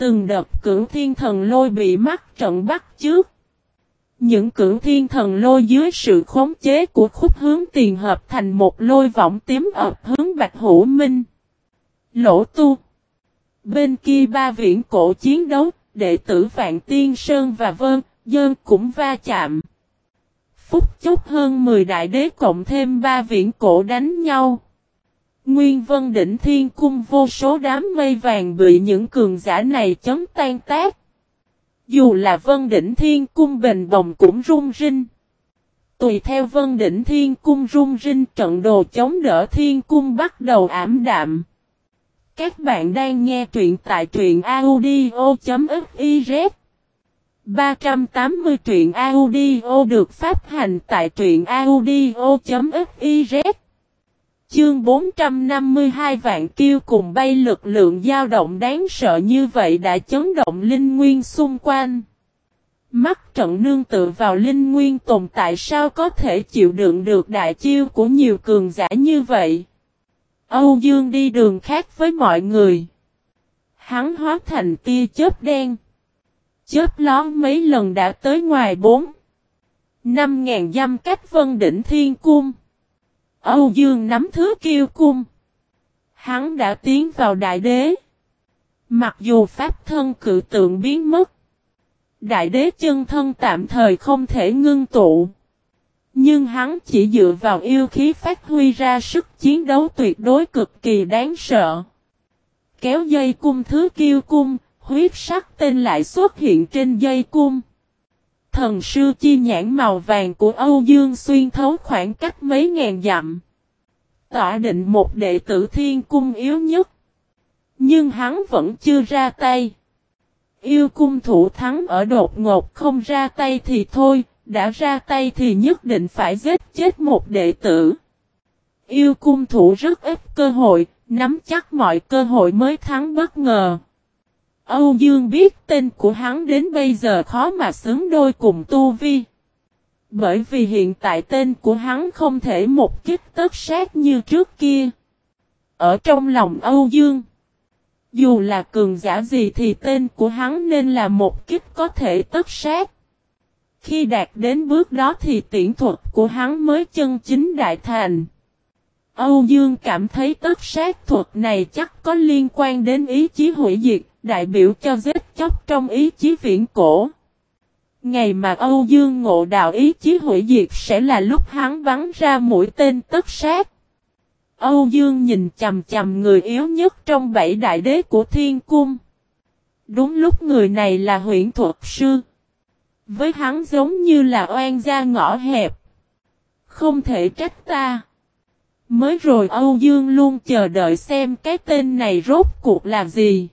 Từng đợt cưỡng thiên thần lôi bị mắc trận bắt trước. Những cưỡng thiên thần lôi dưới sự khống chế của khúc hướng tiền hợp thành một lôi vọng tím ập hướng Bạch Hữu Minh. Lỗ tu. Bên kia ba viễn cổ chiến đấu, đệ tử Vạn Tiên Sơn và Vân, Dơn cũng va chạm. Phúc chốc hơn 10 đại đế cộng thêm ba viễn cổ đánh nhau. Nguyên vân đỉnh thiên cung vô số đám mây vàng bị những cường giả này chấm tan tác. Dù là vân đỉnh thiên cung bền bồng cũng rung rinh. Tùy theo vân đỉnh thiên cung rung rinh, trận đồ chống đỡ thiên cung bắt đầu ảm đạm. Các bạn đang nghe truyện tại truyện audio.fiz 380 truyện audio được phát hành tại truyện audio.fiz Chương 452 vạn kiêu cùng bay lực lượng dao động đáng sợ như vậy đã chấn động linh nguyên xung quanh. Mắt trận nương tự vào linh nguyên tồn tại sao có thể chịu đựng được đại chiêu của nhiều cường giả như vậy. Âu Dương đi đường khác với mọi người. Hắn hóa thành tia chớp đen. Chớp lón mấy lần đã tới ngoài bốn. Năm ngàn dăm cách vân đỉnh thiên cung. Âu Dương nắm thứ kiêu cung. Hắn đã tiến vào đại đế. Mặc dù pháp thân cự tượng biến mất. Đại đế chân thân tạm thời không thể ngưng tụ. Nhưng hắn chỉ dựa vào yêu khí phát huy ra sức chiến đấu tuyệt đối cực kỳ đáng sợ. Kéo dây cung thứ kiêu cung, huyết sắc tên lại xuất hiện trên dây cung. Thần sư chi nhãn màu vàng của Âu Dương xuyên thấu khoảng cách mấy ngàn dặm. Tỏa định một đệ tử thiên cung yếu nhất. Nhưng hắn vẫn chưa ra tay. Yêu cung thủ thắng ở đột ngột không ra tay thì thôi, đã ra tay thì nhất định phải giết chết một đệ tử. Yêu cung thủ rất ít cơ hội, nắm chắc mọi cơ hội mới thắng bất ngờ. Âu Dương biết tên của hắn đến bây giờ khó mà xứng đôi cùng Tu Vi. Bởi vì hiện tại tên của hắn không thể một kích tất sát như trước kia. Ở trong lòng Âu Dương. Dù là cường giả gì thì tên của hắn nên là một kích có thể tất sát. Khi đạt đến bước đó thì tiễn thuật của hắn mới chân chính đại thành. Âu Dương cảm thấy tất sát thuật này chắc có liên quan đến ý chí hủy diệt, đại biểu cho giết chóc trong ý chí viễn cổ. Ngày mà Âu Dương ngộ đạo ý chí hủy diệt sẽ là lúc hắn bắn ra mũi tên tất sát. Âu Dương nhìn chầm chầm người yếu nhất trong bảy đại đế của thiên cung. Đúng lúc người này là huyện thuật sư. Với hắn giống như là oan gia ngõ hẹp. Không thể trách ta. Mới rồi Âu Dương luôn chờ đợi xem cái tên này rốt cuộc là gì.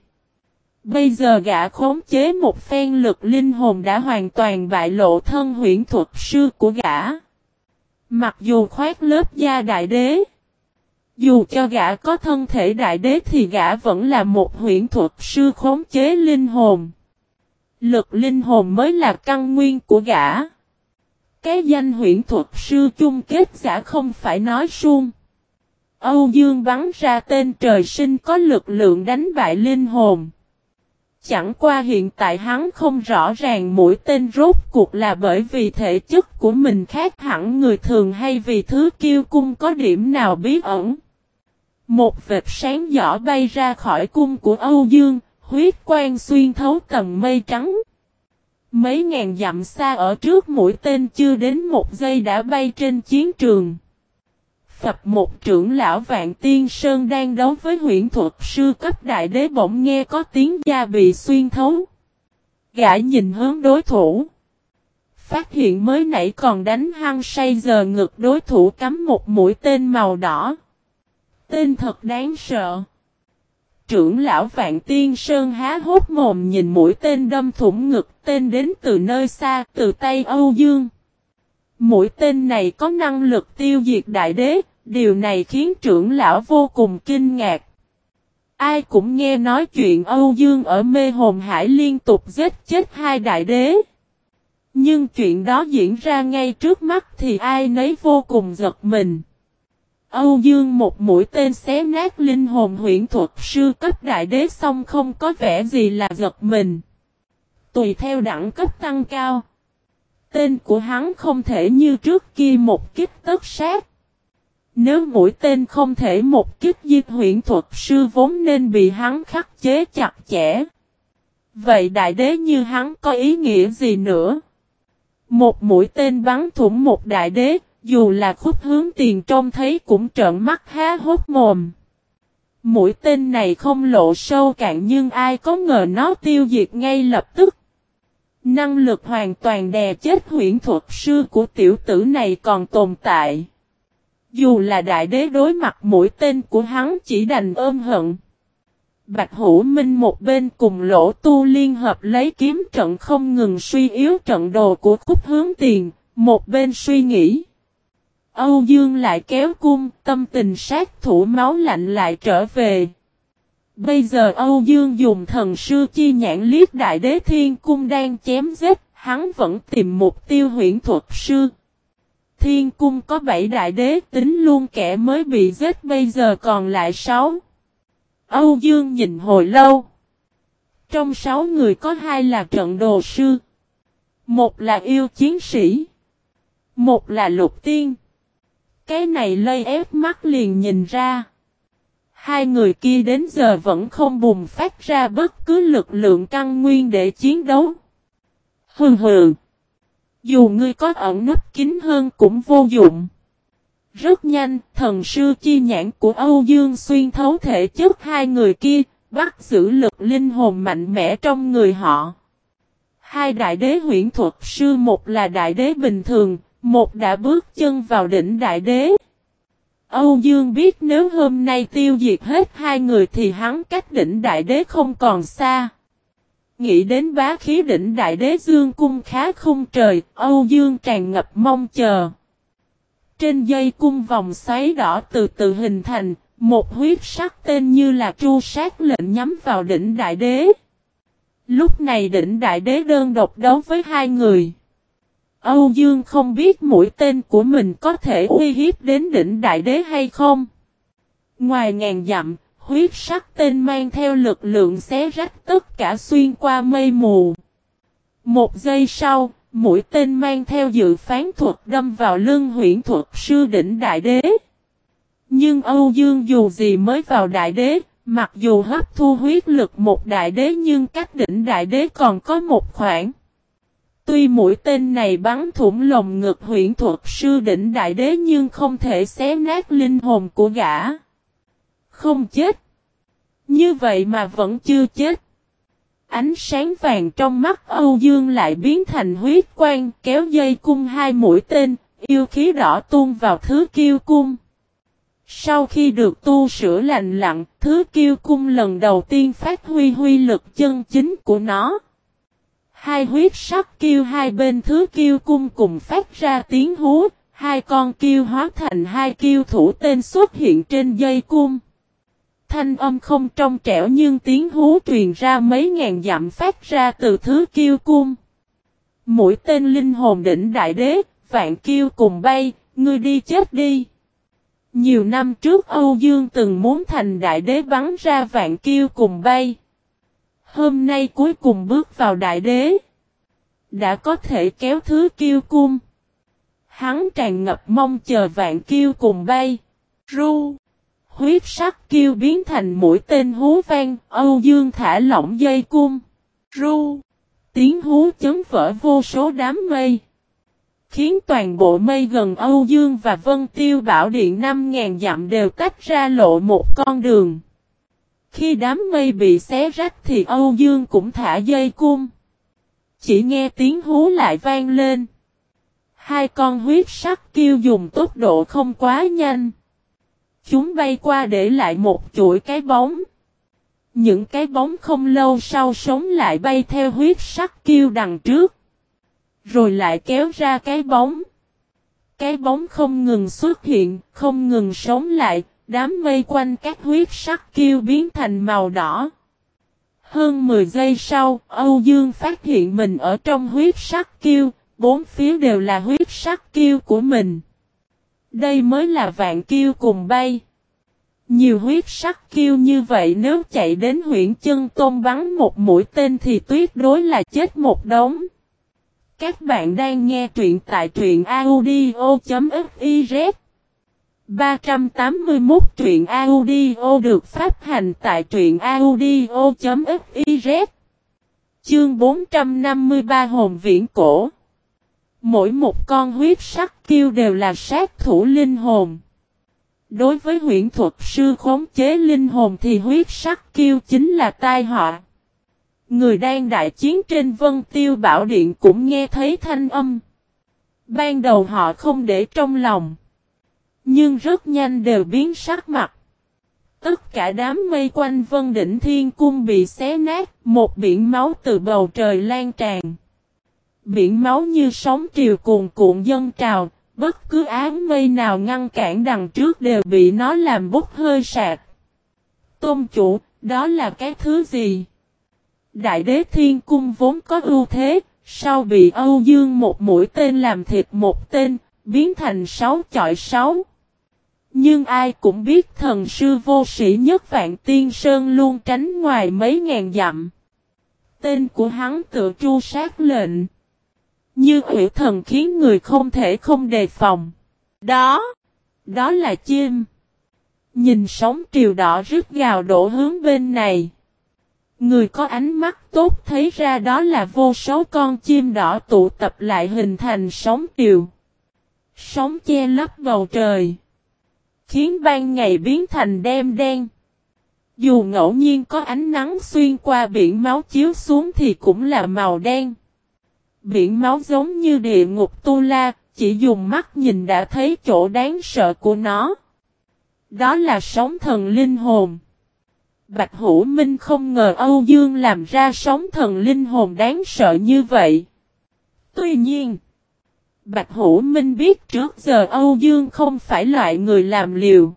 Bây giờ gã khống chế một phen lực linh hồn đã hoàn toàn bại lộ thân huyễn thuật sư của gã. Mặc dù khoát lớp da đại đế. Dù cho gã có thân thể đại đế thì gã vẫn là một huyễn thuật sư khống chế linh hồn. Lực linh hồn mới là căn nguyên của gã. Cái danh huyễn thuật sư chung kết giả không phải nói suông. Âu Dương bắn ra tên trời sinh có lực lượng đánh bại linh hồn. Chẳng qua hiện tại hắn không rõ ràng mũi tên rốt cuộc là bởi vì thể chất của mình khác hẳn người thường hay vì thứ kiêu cung có điểm nào bí ẩn. Một vệt sáng giỏ bay ra khỏi cung của Âu Dương, huyết quang xuyên thấu tầng mây trắng. Mấy ngàn dặm xa ở trước mũi tên chưa đến một giây đã bay trên chiến trường thập một trưởng lão Vạn Tiên Sơn đang đấu với huyện thuật sư cấp đại đế bỗng nghe có tiếng da bị xuyên thấu. Gã nhìn hướng đối thủ. Phát hiện mới nãy còn đánh hăng say giờ ngực đối thủ cắm một mũi tên màu đỏ. Tên thật đáng sợ. Trưởng lão Vạn Tiên Sơn há hốt mồm nhìn mũi tên đâm thủng ngực tên đến từ nơi xa, từ tay Âu Dương. Mũi tên này có năng lực tiêu diệt đại đế, điều này khiến trưởng lão vô cùng kinh ngạc. Ai cũng nghe nói chuyện Âu Dương ở mê hồn hải liên tục giết chết hai đại đế. Nhưng chuyện đó diễn ra ngay trước mắt thì ai nấy vô cùng giật mình. Âu Dương một mũi tên xé nát linh hồn huyện thuật sư cấp đại đế xong không có vẻ gì là giật mình. Tùy theo đẳng cấp tăng cao. Tên của hắn không thể như trước kia một kích tất sát. Nếu mũi tên không thể một kích diệt huyện thuật sư vốn nên bị hắn khắc chế chặt chẽ. Vậy đại đế như hắn có ý nghĩa gì nữa? Một mũi tên bắn thủng một đại đế, dù là khúc hướng tiền trông thấy cũng trợn mắt há hốt mồm. Mũi tên này không lộ sâu cạn nhưng ai có ngờ nó tiêu diệt ngay lập tức. Năng lực hoàn toàn đè chết huyển thuật sư của tiểu tử này còn tồn tại. Dù là đại đế đối mặt mũi tên của hắn chỉ đành ôm hận. Bạch Hữu Minh một bên cùng lỗ tu liên hợp lấy kiếm trận không ngừng suy yếu trận đồ của cúc hướng tiền, một bên suy nghĩ. Âu Dương lại kéo cung, tâm tình sát thủ máu lạnh lại trở về. Bây giờ Âu Dương dùng thần sư chi nhãn liếc đại đế thiên cung đang chém giết, hắn vẫn tìm mục tiêu huyễn thuật sư. Thiên cung có bảy đại đế tính luôn kẻ mới bị giết bây giờ còn lại sáu. Âu Dương nhìn hồi lâu. Trong sáu người có hai là trận đồ sư. Một là yêu chiến sĩ. Một là lục tiên. Cái này lây ép mắt liền nhìn ra. Hai người kia đến giờ vẫn không bùng phát ra bất cứ lực lượng căn nguyên để chiến đấu. Hừ hừ. Dù ngươi có ẩn nấp kín hơn cũng vô dụng. Rất nhanh, thần sư chi nhãn của Âu Dương xuyên thấu thể chất hai người kia, bắt giữ lực linh hồn mạnh mẽ trong người họ. Hai đại đế huyễn thuật sư một là đại đế bình thường, một đã bước chân vào đỉnh đại đế. Âu Dương biết nếu hôm nay tiêu diệt hết hai người thì hắn cách đỉnh đại đế không còn xa. Nghĩ đến bá khí đỉnh đại đế Dương cung khá không trời, Âu Dương tràn ngập mong chờ. Trên dây cung vòng xoáy đỏ từ từ hình thành, một huyết sắc tên như là tru sát lệnh nhắm vào đỉnh đại đế. Lúc này đỉnh đại đế đơn độc đấu với hai người. Âu Dương không biết mũi tên của mình có thể uy hiếp đến đỉnh đại đế hay không. Ngoài ngàn dặm, huyết sắc tên mang theo lực lượng xé rách tất cả xuyên qua mây mù. Một giây sau, mũi tên mang theo dự phán thuật đâm vào lưng huyển thuật sư đỉnh đại đế. Nhưng Âu Dương dù gì mới vào đại đế, mặc dù hấp thu huyết lực một đại đế nhưng cách đỉnh đại đế còn có một khoảng. Tuy mũi tên này bắn thủng lồng ngực huyện thuật sư đỉnh đại đế nhưng không thể xé nát linh hồn của gã. Không chết. Như vậy mà vẫn chưa chết. Ánh sáng vàng trong mắt Âu Dương lại biến thành huyết quang kéo dây cung hai mũi tên, yêu khí đỏ tuôn vào thứ kiêu cung. Sau khi được tu sửa lành lặng, thứ kiêu cung lần đầu tiên phát huy huy lực chân chính của nó. Hai huyết sắc kiêu hai bên thứ kiêu cung cùng phát ra tiếng hú, hai con kiêu hóa thành hai kiêu thủ tên xuất hiện trên dây cung. Thanh âm không trong trẻo nhưng tiếng hú truyền ra mấy ngàn dặm phát ra từ thứ kiêu cung. Mũi tên linh hồn đỉnh đại đế, vạn kiêu cùng bay, ngươi đi chết đi. Nhiều năm trước Âu Dương từng muốn thành đại đế bắn ra vạn kiêu cùng bay. Hôm nay cuối cùng bước vào đại đế. Đã có thể kéo thứ kiêu cung. Hắn tràn ngập mong chờ vạn kiêu cùng bay. Ru. Huyết sắc kiêu biến thành mũi tên hú vang. Âu Dương thả lỏng dây cung. Ru. Tiếng hú chấn vỡ vô số đám mây. Khiến toàn bộ mây gần Âu Dương và Vân Tiêu Bảo Điện 5.000 dặm đều tách ra lộ một con đường. Khi đám mây bị xé rách thì Âu Dương cũng thả dây cung. Chỉ nghe tiếng hú lại vang lên. Hai con huyết sắc kêu dùng tốc độ không quá nhanh. Chúng bay qua để lại một chuỗi cái bóng. Những cái bóng không lâu sau sống lại bay theo huyết sắc kêu đằng trước. Rồi lại kéo ra cái bóng. Cái bóng không ngừng xuất hiện, không ngừng sống lại, đám mây quanh các huyết sắc kêu biến thành màu đỏ. Hơn 10 giây sau, Âu Dương phát hiện mình ở trong huyết sắc kiêu, bốn phía đều là huyết sắc kiêu của mình. Đây mới là vạn kiêu cùng bay. Nhiều huyết sắc kiêu như vậy nếu chạy đến huyện chân tôn bắn một mũi tên thì tuyệt đối là chết một đống. Các bạn đang nghe truyện tại truyện audio.fif 381 truyện audio được phát hành tại truyện audio.fiz Chương 453 Hồn Viễn Cổ Mỗi một con huyết sắc kiêu đều là sát thủ linh hồn. Đối với huyện thuật sư khống chế linh hồn thì huyết sắc kiêu chính là tai họa. Người đang đại chiến trên vân tiêu bảo điện cũng nghe thấy thanh âm. Ban đầu họ không để trong lòng. Nhưng rất nhanh đều biến sắc mặt. Tất cả đám mây quanh vân đỉnh thiên cung bị xé nát, một biển máu từ bầu trời lan tràn. Biển máu như sóng triều cuồn cuộn dân trào, bất cứ áng mây nào ngăn cản đằng trước đều bị nó làm bốc hơi sạc. Tôn chủ, đó là cái thứ gì? Đại đế thiên cung vốn có ưu thế, sau bị Âu Dương một mũi tên làm thịt một tên, biến thành sáu chọi sáu. Nhưng ai cũng biết thần sư vô sĩ nhất Vạn Tiên Sơn luôn tránh ngoài mấy ngàn dặm. Tên của hắn tự tru sát lệnh. Như hủy thần khiến người không thể không đề phòng. Đó, đó là chim. Nhìn sóng triều đỏ rứt gào đổ hướng bên này. Người có ánh mắt tốt thấy ra đó là vô số con chim đỏ tụ tập lại hình thành sóng triều. Sóng che lấp bầu trời. Khiến ban ngày biến thành đêm đen. Dù ngẫu nhiên có ánh nắng xuyên qua biển máu chiếu xuống thì cũng là màu đen. Biển máu giống như địa ngục tu la, chỉ dùng mắt nhìn đã thấy chỗ đáng sợ của nó. Đó là sóng thần linh hồn. Bạch Hữu Minh không ngờ Âu Dương làm ra sóng thần linh hồn đáng sợ như vậy. Tuy nhiên, Bạch Hữu Minh biết trước giờ Âu Dương không phải loại người làm liều.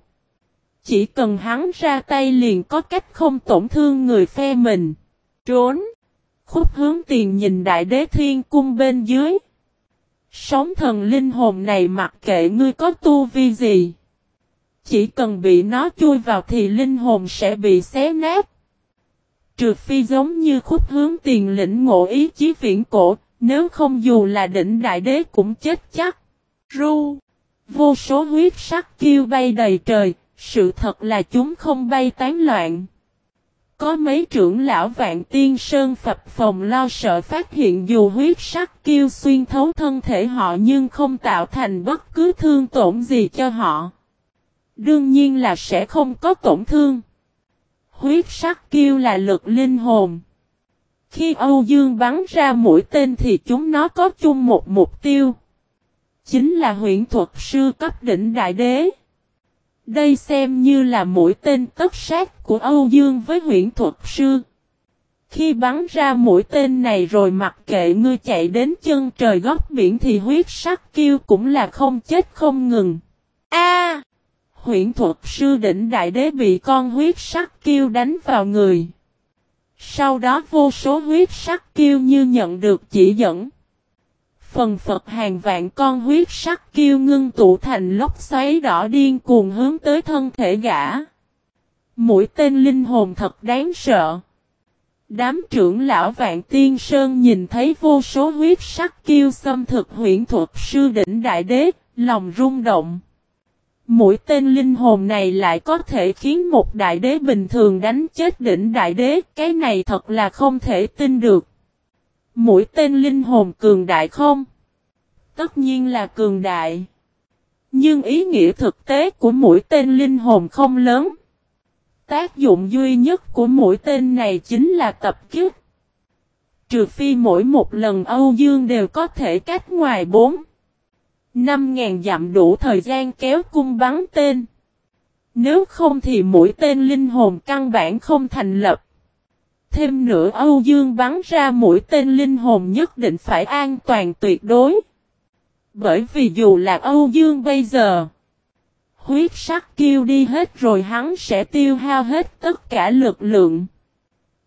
Chỉ cần hắn ra tay liền có cách không tổn thương người phe mình. Trốn. Khúc hướng tiền nhìn đại đế thiên cung bên dưới. Sống thần linh hồn này mặc kệ ngươi có tu vi gì. Chỉ cần bị nó chui vào thì linh hồn sẽ bị xé nát. Trừ phi giống như khúc hướng tiền lĩnh ngộ ý chí viễn cổ, nếu không dù là đỉnh đại đế cũng chết chắc. Ru. Vô số huyết sắc kêu bay đầy trời, sự thật là chúng không bay tán loạn. Có mấy trưởng lão vạn tiên sơn phập phòng lo sợ phát hiện dù huyết sắc kêu xuyên thấu thân thể họ nhưng không tạo thành bất cứ thương tổn gì cho họ. Đương nhiên là sẽ không có tổn thương. Huyết sắc kêu là lực linh hồn. Khi Âu Dương bắn ra mũi tên thì chúng nó có chung một mục tiêu. Chính là huyện thuật sư cấp đỉnh đại đế. Đây xem như là mũi tên tất sát của Âu Dương với huyện thuật sư. Khi bắn ra mũi tên này rồi mặc kệ ngươi chạy đến chân trời góc biển thì huyết sắc kêu cũng là không chết không ngừng. A! huyện thuật sư đỉnh đại đế bị con huyết sắc kêu đánh vào người. Sau đó vô số huyết sắc kêu như nhận được chỉ dẫn. Phần Phật hàng vạn con huyết sắc kiêu ngưng tụ thành lốc xoáy đỏ điên cuồng hướng tới thân thể gã. Mũi tên linh hồn thật đáng sợ. Đám trưởng lão Vạn Tiên Sơn nhìn thấy vô số huyết sắc kiêu xâm thực huyện thuật sư đỉnh đại đế, lòng rung động mỗi tên linh hồn này lại có thể khiến một đại đế bình thường đánh chết đỉnh đại đế, cái này thật là không thể tin được. Mỗi tên linh hồn cường đại không? Tất nhiên là cường đại. Nhưng ý nghĩa thực tế của mỗi tên linh hồn không lớn. Tác dụng duy nhất của mỗi tên này chính là tập kích. Trừ phi mỗi một lần Âu Dương đều có thể cách ngoài bốn. 5.000 dặm đủ thời gian kéo cung bắn tên. Nếu không thì mũi tên linh hồn căn bản không thành lập. Thêm nữa Âu Dương bắn ra mũi tên linh hồn nhất định phải an toàn tuyệt đối. Bởi vì dù là Âu Dương bây giờ, huyết sắc kêu đi hết rồi hắn sẽ tiêu hao hết tất cả lực lượng.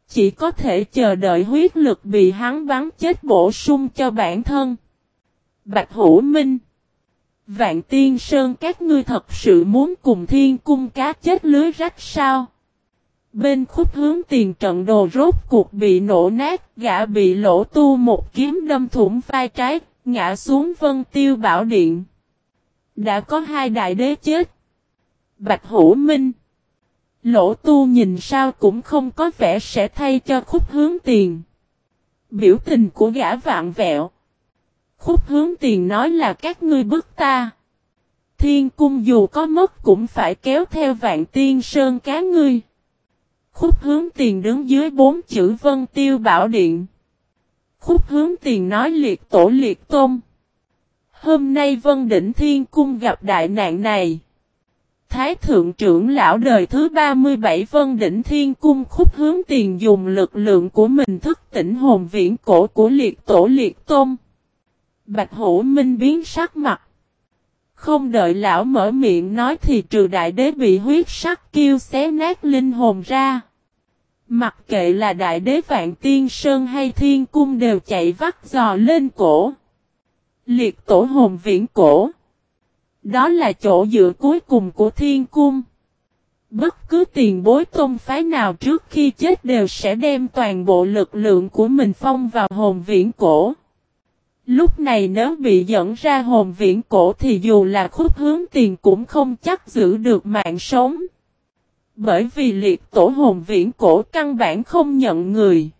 Chỉ có thể chờ đợi huyết lực bị hắn bắn chết bổ sung cho bản thân. Bạch Hữu Minh Vạn tiên sơn các ngươi thật sự muốn cùng thiên cung cá chết lưới rách sao? Bên khúc hướng tiền trận đồ rốt cuộc bị nổ nát, gã bị lỗ tu một kiếm đâm thủng vai trái, ngã xuống vân tiêu bảo điện. Đã có hai đại đế chết. Bạch Hữu Minh. Lỗ tu nhìn sao cũng không có vẻ sẽ thay cho khúc hướng tiền. Biểu tình của gã vạn vẹo. Khúc hướng tiền nói là các ngươi bức ta. Thiên cung dù có mất cũng phải kéo theo vạn tiên sơn cá ngươi. Khúc hướng tiền đứng dưới bốn chữ vân tiêu bảo điện. Khúc hướng tiền nói liệt tổ liệt tôn. Hôm nay vân đỉnh thiên cung gặp đại nạn này. Thái thượng trưởng lão đời thứ 37 vân đỉnh thiên cung khúc hướng tiền dùng lực lượng của mình thức tỉnh hồn viễn cổ của liệt tổ liệt tôn. Bạch hữu minh biến sắc mặt. Không đợi lão mở miệng nói thì trừ đại đế bị huyết sắc kêu xé nát linh hồn ra. Mặc kệ là đại đế vạn tiên sơn hay thiên cung đều chạy vắt giò lên cổ. Liệt tổ hồn viễn cổ. Đó là chỗ dựa cuối cùng của thiên cung. Bất cứ tiền bối tôn phái nào trước khi chết đều sẽ đem toàn bộ lực lượng của mình phong vào hồn viễn cổ. Lúc này nếu bị dẫn ra hồn viễn cổ thì dù là khúc hướng tiền cũng không chắc giữ được mạng sống. Bởi vì liệt tổ hồn viễn cổ căn bản không nhận người.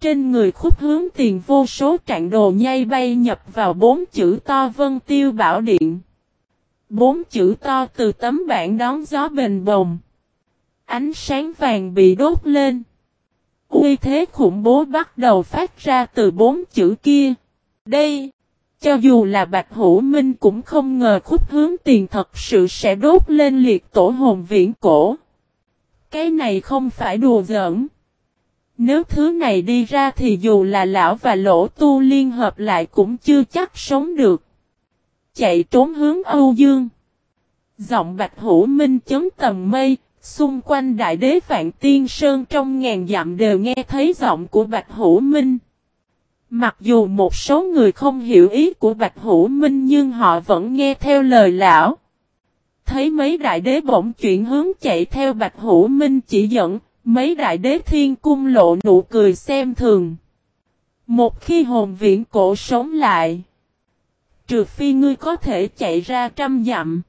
Trên người khúc hướng tiền vô số trạng đồ nhay bay nhập vào bốn chữ to vân tiêu bảo điện. Bốn chữ to từ tấm bảng đón gió bền bồng. Ánh sáng vàng bị đốt lên. Uy thế khủng bố bắt đầu phát ra từ bốn chữ kia. Đây, cho dù là Bạch Hữu Minh cũng không ngờ khúc hướng tiền thật sự sẽ đốt lên liệt tổ hồn viễn cổ. Cái này không phải đùa giỡn. Nếu thứ này đi ra thì dù là lão và lỗ tu liên hợp lại cũng chưa chắc sống được. Chạy trốn hướng Âu Dương. Giọng Bạch Hữu Minh chấn tầng mây, xung quanh đại đế Vạn Tiên Sơn trong ngàn dặm đều nghe thấy giọng của Bạch Hữu Minh. Mặc dù một số người không hiểu ý của Bạch Hữu Minh nhưng họ vẫn nghe theo lời lão. Thấy mấy đại đế bỗng chuyển hướng chạy theo Bạch Hữu Minh chỉ dẫn, mấy đại đế thiên cung lộ nụ cười xem thường. Một khi hồn viễn cổ sống lại, trừ phi ngươi có thể chạy ra trăm dặm.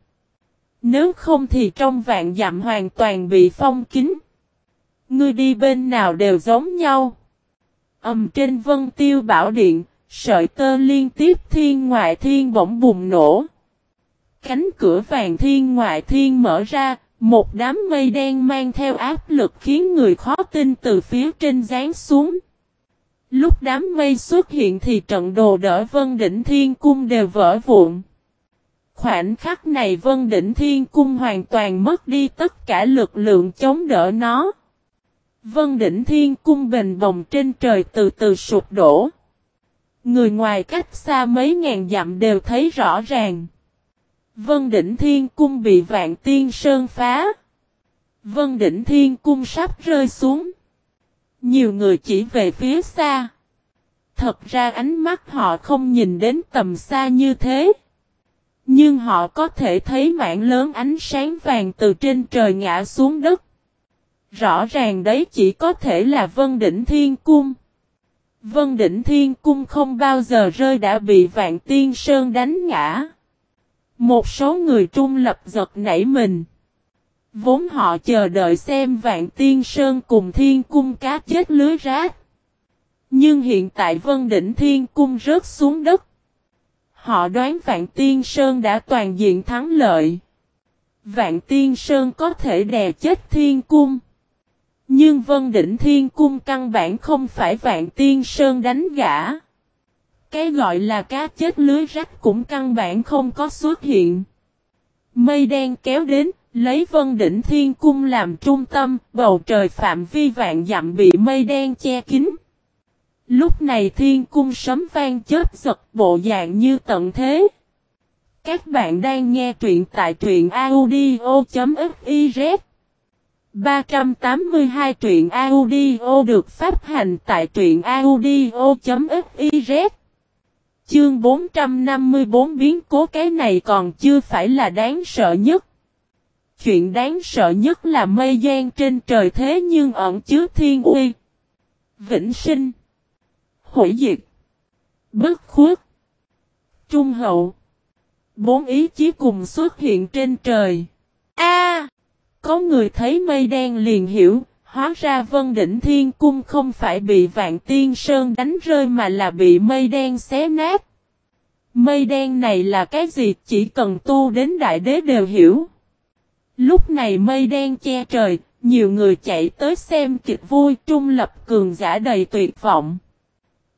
Nếu không thì trong vạn dặm hoàn toàn bị phong kín. Ngươi đi bên nào đều giống nhau. Âm trên vân tiêu bảo điện, sợi tơ liên tiếp thiên ngoại thiên bỗng bùng nổ. Cánh cửa vàng thiên ngoại thiên mở ra, một đám mây đen mang theo áp lực khiến người khó tin từ phía trên rán xuống. Lúc đám mây xuất hiện thì trận đồ đỡ Vân Đỉnh Thiên Cung đều vỡ vụn. Khoảnh khắc này Vân Đỉnh Thiên Cung hoàn toàn mất đi tất cả lực lượng chống đỡ nó. Vân Đỉnh Thiên Cung bền bồng trên trời từ từ sụp đổ. Người ngoài cách xa mấy ngàn dặm đều thấy rõ ràng. Vân Đỉnh Thiên Cung bị Vạn Tiên Sơn phá. Vân Đỉnh Thiên Cung sắp rơi xuống. Nhiều người chỉ về phía xa. Thật ra ánh mắt họ không nhìn đến tầm xa như thế. Nhưng họ có thể thấy mảng lớn ánh sáng vàng từ trên trời ngã xuống đất. Rõ ràng đấy chỉ có thể là Vân Đỉnh Thiên Cung. Vân Đỉnh Thiên Cung không bao giờ rơi đã bị Vạn Tiên Sơn đánh ngã. Một số người trung lập giật nảy mình. Vốn họ chờ đợi xem Vạn Tiên Sơn cùng Thiên Cung cá chết lưới rác. Nhưng hiện tại Vân Đỉnh Thiên Cung rớt xuống đất. Họ đoán Vạn Tiên Sơn đã toàn diện thắng lợi. Vạn Tiên Sơn có thể đè chết Thiên Cung. Nhưng Vân Đỉnh Thiên Cung căn bản không phải Vạn Tiên Sơn đánh gã. Cái gọi là cá chết lưới rách cũng căn bản không có xuất hiện. Mây đen kéo đến, lấy Vân Đỉnh Thiên Cung làm trung tâm, bầu trời phạm vi vạn dặm bị mây đen che kín. Lúc này Thiên Cung sấm vang chết giật bộ dạng như tận thế. Các bạn đang nghe truyện tại truyện audio.fif 382 truyện audio được phát hành tại truyện audio.fiz Chương 454 biến cố cái này còn chưa phải là đáng sợ nhất. Chuyện đáng sợ nhất là mây gian trên trời thế nhưng ẩn chứa thiên uy. Vĩnh sinh. Hủy diệt. Bất khuất. Trung hậu. Bốn ý chí cùng xuất hiện trên trời. Có người thấy mây đen liền hiểu, hóa ra vân đỉnh thiên cung không phải bị vạn tiên sơn đánh rơi mà là bị mây đen xé nát. Mây đen này là cái gì chỉ cần tu đến đại đế đều hiểu. Lúc này mây đen che trời, nhiều người chạy tới xem kịch vui trung lập cường giả đầy tuyệt vọng.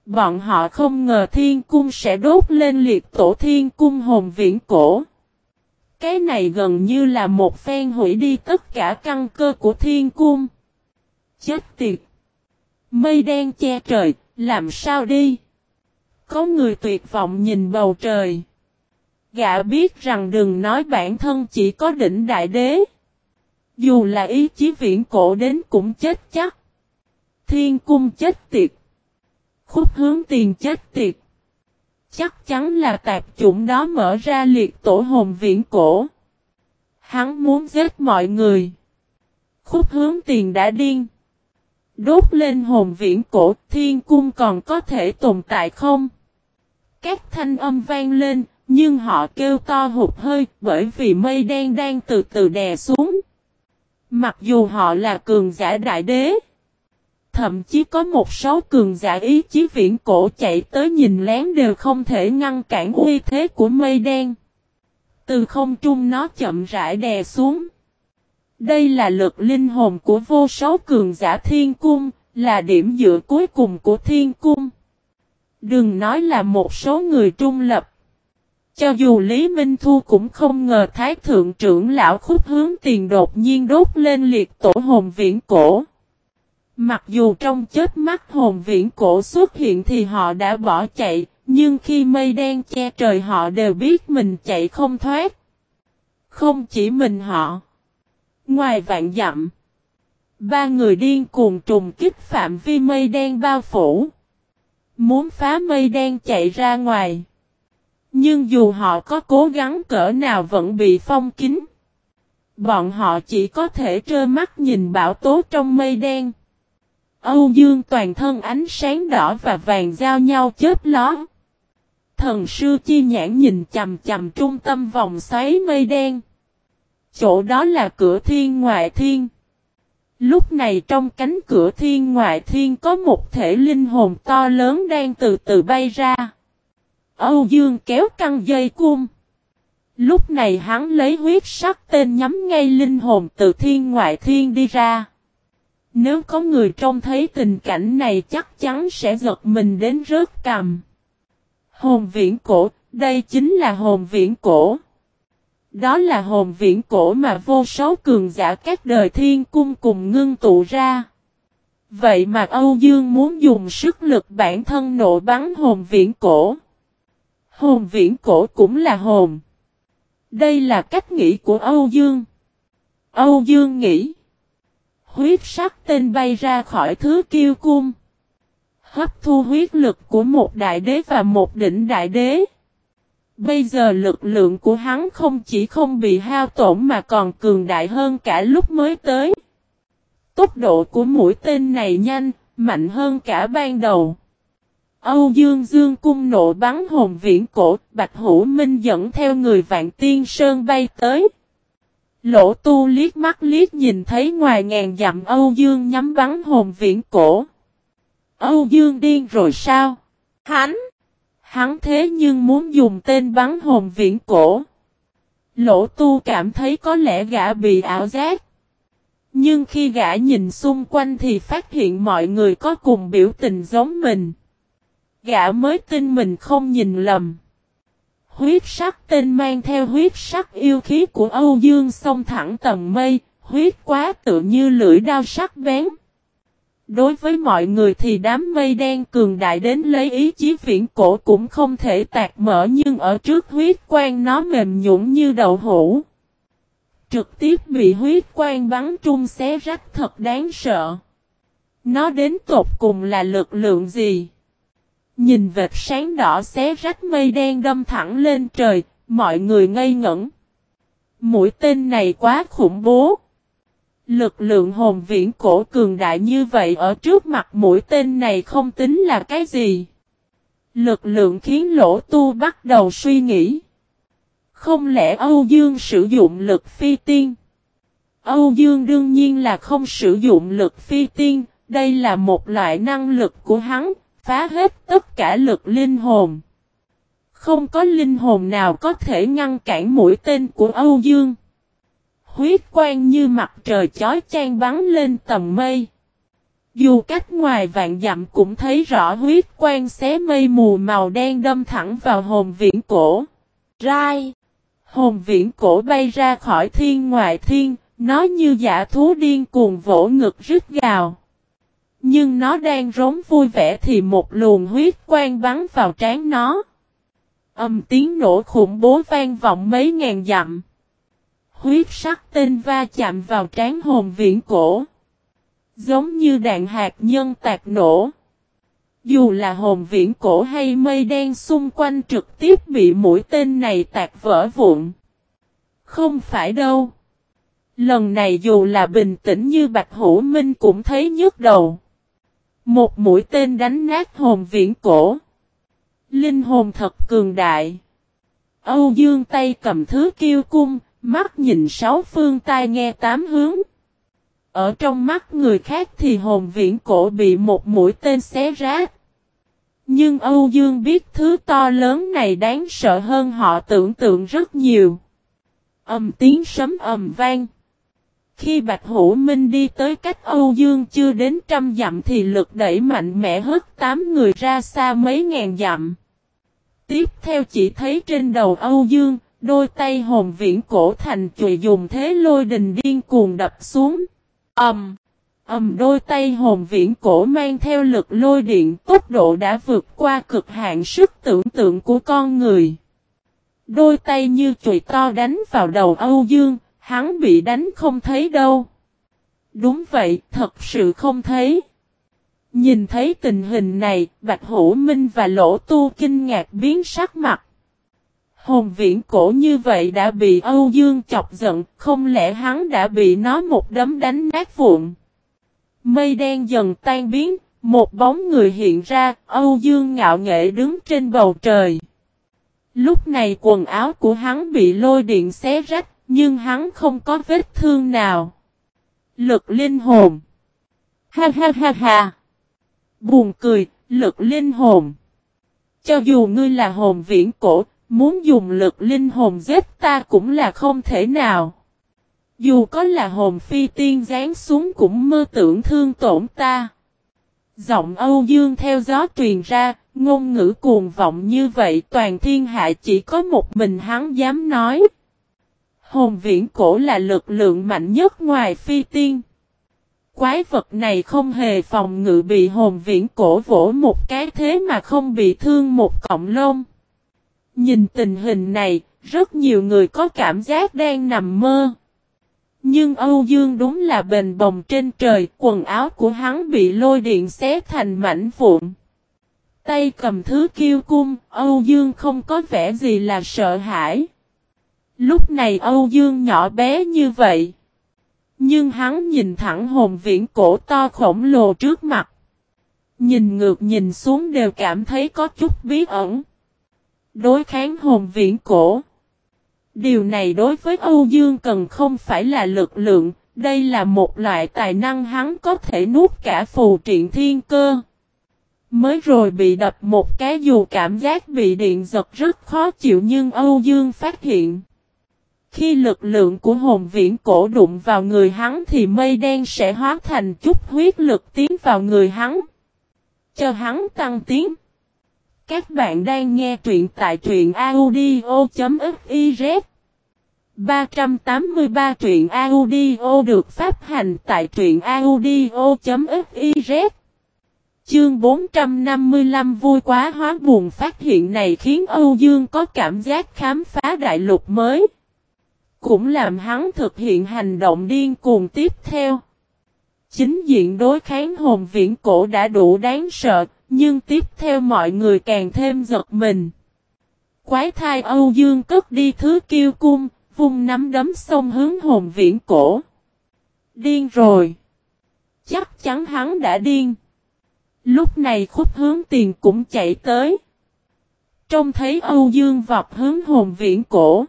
Bọn họ không ngờ thiên cung sẽ đốt lên liệt tổ thiên cung hồn viễn cổ. Cái này gần như là một phen hủy đi tất cả căn cơ của thiên cung. Chết tiệt! Mây đen che trời, làm sao đi? Có người tuyệt vọng nhìn bầu trời. Gã biết rằng đừng nói bản thân chỉ có đỉnh đại đế. Dù là ý chí viễn cổ đến cũng chết chắc. Thiên cung chết tiệt. Khúc hướng tiền chết tiệt. Chắc chắn là tạp chủng đó mở ra liệt tổ hồn viễn cổ. Hắn muốn giết mọi người. Khúc hướng tiền đã điên. Đốt lên hồn viễn cổ thiên cung còn có thể tồn tại không? Các thanh âm vang lên, nhưng họ kêu to hụt hơi bởi vì mây đen đang từ từ đè xuống. Mặc dù họ là cường giả đại đế. Thậm chí có một số cường giả ý chí viễn cổ chạy tới nhìn lén đều không thể ngăn cản uy thế của mây đen. Từ không trung nó chậm rãi đè xuống. Đây là lực linh hồn của vô số cường giả thiên cung, là điểm dựa cuối cùng của thiên cung. Đừng nói là một số người trung lập. Cho dù Lý Minh Thu cũng không ngờ Thái Thượng trưởng lão khúc hướng tiền đột nhiên đốt lên liệt tổ hồn viễn cổ. Mặc dù trong chết mắt hồn viễn cổ xuất hiện thì họ đã bỏ chạy, nhưng khi mây đen che trời họ đều biết mình chạy không thoát. Không chỉ mình họ. Ngoài vạn dặm, ba người điên cuồng trùng kích phạm vi mây đen bao phủ. Muốn phá mây đen chạy ra ngoài. Nhưng dù họ có cố gắng cỡ nào vẫn bị phong kín. Bọn họ chỉ có thể trơ mắt nhìn bão tố trong mây đen. Âu Dương toàn thân ánh sáng đỏ và vàng giao nhau chết ló. Thần sư chi nhãn nhìn chầm chầm trung tâm vòng xoáy mây đen. Chỗ đó là cửa thiên ngoại thiên. Lúc này trong cánh cửa thiên ngoại thiên có một thể linh hồn to lớn đang từ từ bay ra. Âu Dương kéo căng dây cung. Lúc này hắn lấy huyết sắc tên nhắm ngay linh hồn từ thiên ngoại thiên đi ra. Nếu có người trông thấy tình cảnh này chắc chắn sẽ giật mình đến rớt cầm. Hồn viễn cổ, đây chính là hồn viễn cổ. Đó là hồn viễn cổ mà vô số cường giả các đời thiên cung cùng ngưng tụ ra. Vậy mà Âu Dương muốn dùng sức lực bản thân nổ bắn hồn viễn cổ. Hồn viễn cổ cũng là hồn. Đây là cách nghĩ của Âu Dương. Âu Dương nghĩ. Huyết sắc tên bay ra khỏi thứ kiêu cung. Hấp thu huyết lực của một đại đế và một đỉnh đại đế. Bây giờ lực lượng của hắn không chỉ không bị hao tổn mà còn cường đại hơn cả lúc mới tới. Tốc độ của mũi tên này nhanh, mạnh hơn cả ban đầu. Âu Dương Dương cung nộ bắn hồn viễn cổ, Bạch Hữu Minh dẫn theo người vạn tiên sơn bay tới. Lỗ tu liếc mắt liếc nhìn thấy ngoài ngàn dặm Âu Dương nhắm bắn hồn viễn cổ. Âu Dương điên rồi sao? Hắn! Hắn thế nhưng muốn dùng tên bắn hồn viễn cổ. Lỗ tu cảm thấy có lẽ gã bị ảo giác. Nhưng khi gã nhìn xung quanh thì phát hiện mọi người có cùng biểu tình giống mình. Gã mới tin mình không nhìn lầm. Huyết sắc tên mang theo huyết sắc yêu khí của Âu Dương xông thẳng tầng mây, huyết quá tự như lưỡi đao sắc bén. Đối với mọi người thì đám mây đen cường đại đến lấy ý chí viễn cổ cũng không thể tạc mở nhưng ở trước huyết quang nó mềm nhũng như đậu hũ. Trực tiếp bị huyết quang bắn trung xé rách thật đáng sợ. Nó đến tột cùng là lực lượng gì? Nhìn vệt sáng đỏ xé rách mây đen đâm thẳng lên trời, mọi người ngây ngẩn. Mũi tên này quá khủng bố. Lực lượng hồn viễn cổ cường đại như vậy ở trước mặt mũi tên này không tính là cái gì. Lực lượng khiến lỗ tu bắt đầu suy nghĩ. Không lẽ Âu Dương sử dụng lực phi tiên? Âu Dương đương nhiên là không sử dụng lực phi tiên, đây là một loại năng lực của hắn, phá hết tất cả lực linh hồn. Không có linh hồn nào có thể ngăn cản mũi tên của Âu Dương. Huyết quang như mặt trời chói chang bắn lên tầm mây. Dù cách ngoài vạn dặm cũng thấy rõ huyết quang xé mây mù màu đen đâm thẳng vào hồn viễn cổ. Rai! Hồn viễn cổ bay ra khỏi thiên ngoại thiên, nó như giả thú điên cuồng vỗ ngực rít gào. Nhưng nó đang rống vui vẻ thì một luồng huyết quang bắn vào trán nó. Âm tiếng nổ khủng bố vang vọng mấy ngàn dặm. Huyết sắc tên va chạm vào trán hồn viễn cổ. Giống như đạn hạt nhân tạc nổ. Dù là hồn viễn cổ hay mây đen xung quanh trực tiếp bị mũi tên này tạc vỡ vụn. Không phải đâu. Lần này dù là bình tĩnh như Bạch Hữu Minh cũng thấy nhức đầu. Một mũi tên đánh nát hồn viễn cổ. Linh hồn thật cường đại. Âu Dương tay cầm thứ kiêu cung, mắt nhìn sáu phương tai nghe tám hướng. Ở trong mắt người khác thì hồn viễn cổ bị một mũi tên xé rách. Nhưng Âu Dương biết thứ to lớn này đáng sợ hơn họ tưởng tượng rất nhiều. Âm tiếng sấm ầm vang. Khi Bạch Hữu Minh đi tới cách Âu Dương chưa đến trăm dặm thì lực đẩy mạnh mẽ hất tám người ra xa mấy ngàn dặm. Tiếp theo chỉ thấy trên đầu Âu Dương, đôi tay hồn viễn cổ thành chùy dùng thế lôi đình điên cuồng đập xuống. Ầm! Um, ầm đôi tay hồn viễn cổ mang theo lực lôi điện tốc độ đã vượt qua cực hạn sức tưởng tượng của con người. Đôi tay như chùy to đánh vào đầu Âu Dương, hắn bị đánh không thấy đâu. Đúng vậy, thật sự không thấy. Nhìn thấy tình hình này, Bạch Hữu Minh và Lỗ Tu kinh ngạc biến sắc mặt. Hồn viễn cổ như vậy đã bị Âu Dương chọc giận, không lẽ hắn đã bị nó một đấm đánh nát vụn. Mây đen dần tan biến, một bóng người hiện ra, Âu Dương ngạo nghệ đứng trên bầu trời. Lúc này quần áo của hắn bị lôi điện xé rách, nhưng hắn không có vết thương nào. Lực linh hồn. Ha ha ha ha. Buồn cười, lực linh hồn. Cho dù ngươi là hồn viễn cổ, muốn dùng lực linh hồn giết ta cũng là không thể nào. Dù có là hồn phi tiên giáng xuống cũng mơ tưởng thương tổn ta. Giọng Âu Dương theo gió truyền ra, ngôn ngữ cuồng vọng như vậy toàn thiên hạ chỉ có một mình hắn dám nói. Hồn viễn cổ là lực lượng mạnh nhất ngoài phi tiên. Quái vật này không hề phòng ngự bị hồn viễn cổ vỗ một cái thế mà không bị thương một cọng lông. Nhìn tình hình này, rất nhiều người có cảm giác đang nằm mơ. Nhưng Âu Dương đúng là bền bồng trên trời, quần áo của hắn bị lôi điện xé thành mảnh vụn. Tay cầm thứ kiêu cung, Âu Dương không có vẻ gì là sợ hãi. Lúc này Âu Dương nhỏ bé như vậy. Nhưng hắn nhìn thẳng hồn viễn cổ to khổng lồ trước mặt. Nhìn ngược nhìn xuống đều cảm thấy có chút bí ẩn. Đối kháng hồn viễn cổ. Điều này đối với Âu Dương cần không phải là lực lượng, đây là một loại tài năng hắn có thể nuốt cả phù triện thiên cơ. Mới rồi bị đập một cái dù cảm giác bị điện giật rất khó chịu nhưng Âu Dương phát hiện. Khi lực lượng của hồn viễn cổ đụng vào người hắn thì mây đen sẽ hóa thành chút huyết lực tiến vào người hắn. Cho hắn tăng tiến. Các bạn đang nghe truyện tại truyện audio.fiz 383 truyện audio được phát hành tại truyện audio.fiz Chương 455 vui quá hóa buồn phát hiện này khiến Âu Dương có cảm giác khám phá đại lục mới. Cũng làm hắn thực hiện hành động điên cuồng tiếp theo. Chính diện đối kháng hồn viễn cổ đã đủ đáng sợ, Nhưng tiếp theo mọi người càng thêm giật mình. Quái thai Âu Dương cất đi thứ kiêu cung, vung nắm đấm xông hướng hồn viễn cổ. Điên rồi. Chắc chắn hắn đã điên. Lúc này khúc hướng tiền cũng chạy tới. Trông thấy Âu Dương vọt hướng hồn viễn cổ.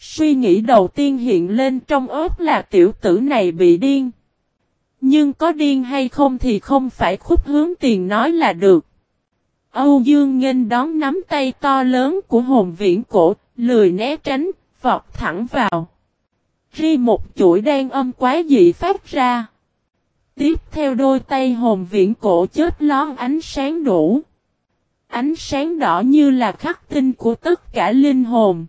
Suy nghĩ đầu tiên hiện lên trong ớt là tiểu tử này bị điên. Nhưng có điên hay không thì không phải khúc hướng tiền nói là được. Âu Dương nghênh đón nắm tay to lớn của hồn viễn cổ, lười né tránh, vọt thẳng vào. Ri một chuỗi đen âm quá dị phát ra. Tiếp theo đôi tay hồn viễn cổ chết lón ánh sáng đủ. Ánh sáng đỏ như là khắc tinh của tất cả linh hồn.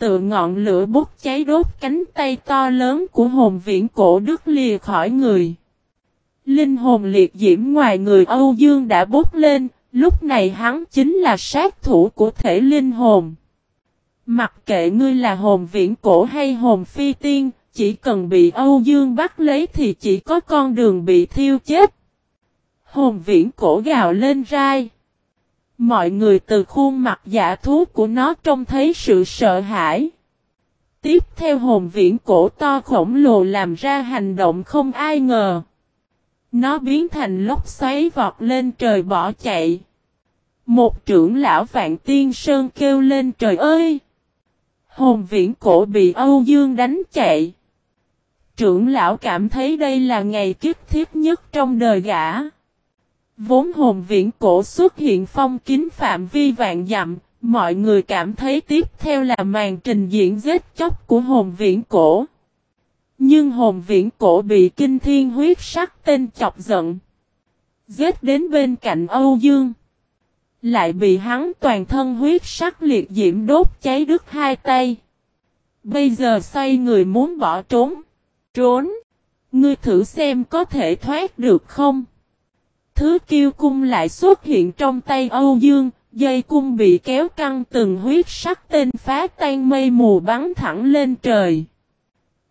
Tự ngọn lửa bốc cháy đốt cánh tay to lớn của hồn viễn cổ đứt lìa khỏi người. Linh hồn liệt diễm ngoài người Âu Dương đã bốc lên, lúc này hắn chính là sát thủ của thể linh hồn. Mặc kệ ngươi là hồn viễn cổ hay hồn phi tiên, chỉ cần bị Âu Dương bắt lấy thì chỉ có con đường bị thiêu chết. Hồn viễn cổ gào lên rai. Mọi người từ khuôn mặt giả thú của nó trông thấy sự sợ hãi. Tiếp theo hồn viễn cổ to khổng lồ làm ra hành động không ai ngờ. Nó biến thành lốc xoáy vọt lên trời bỏ chạy. Một trưởng lão vạn tiên sơn kêu lên, trời ơi! Hồn viễn cổ bị Âu Dương đánh chạy. Trưởng lão cảm thấy đây là ngày kiếp thiết nhất trong đời gã. Vốn hồn viễn cổ xuất hiện phong kín phạm vi vạn dặm, mọi người cảm thấy tiếp theo là màn trình diễn giết chóc của hồn viễn cổ. Nhưng hồn viễn cổ bị kinh thiên huyết sắc tên chọc giận. Giết đến bên cạnh Âu Dương. Lại bị hắn toàn thân huyết sắc liệt diễm đốt cháy đứt hai tay. Bây giờ xoay người muốn bỏ trốn. Trốn. Ngươi thử xem có thể thoát được không? Thứ kiêu cung lại xuất hiện trong tay Âu Dương, dây cung bị kéo căng từng huyết sắc tên phá tan mây mù bắn thẳng lên trời.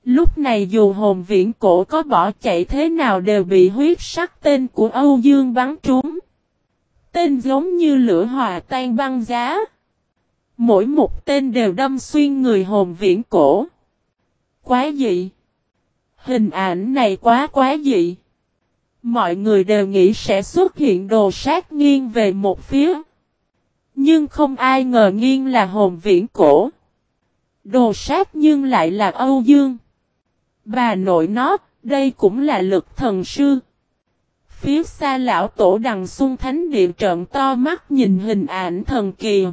Lúc này dù hồn viễn cổ có bỏ chạy thế nào đều bị huyết sắc tên của Âu Dương bắn trúng. Tên giống như lửa hòa tan băng giá. Mỗi một tên đều đâm xuyên người hồn viễn cổ. Quá dị. Hình ảnh này quá quá dị. Mọi người đều nghĩ sẽ xuất hiện đồ sát nghiêng về một phía. Nhưng không ai ngờ nghiêng là hồn viễn cổ. Đồ sát nhưng lại là Âu Dương. Bà nội nó, đây cũng là lực thần sư. Phía xa lão tổ đằng xuân thánh địa trợn to mắt nhìn hình ảnh thần kỳ.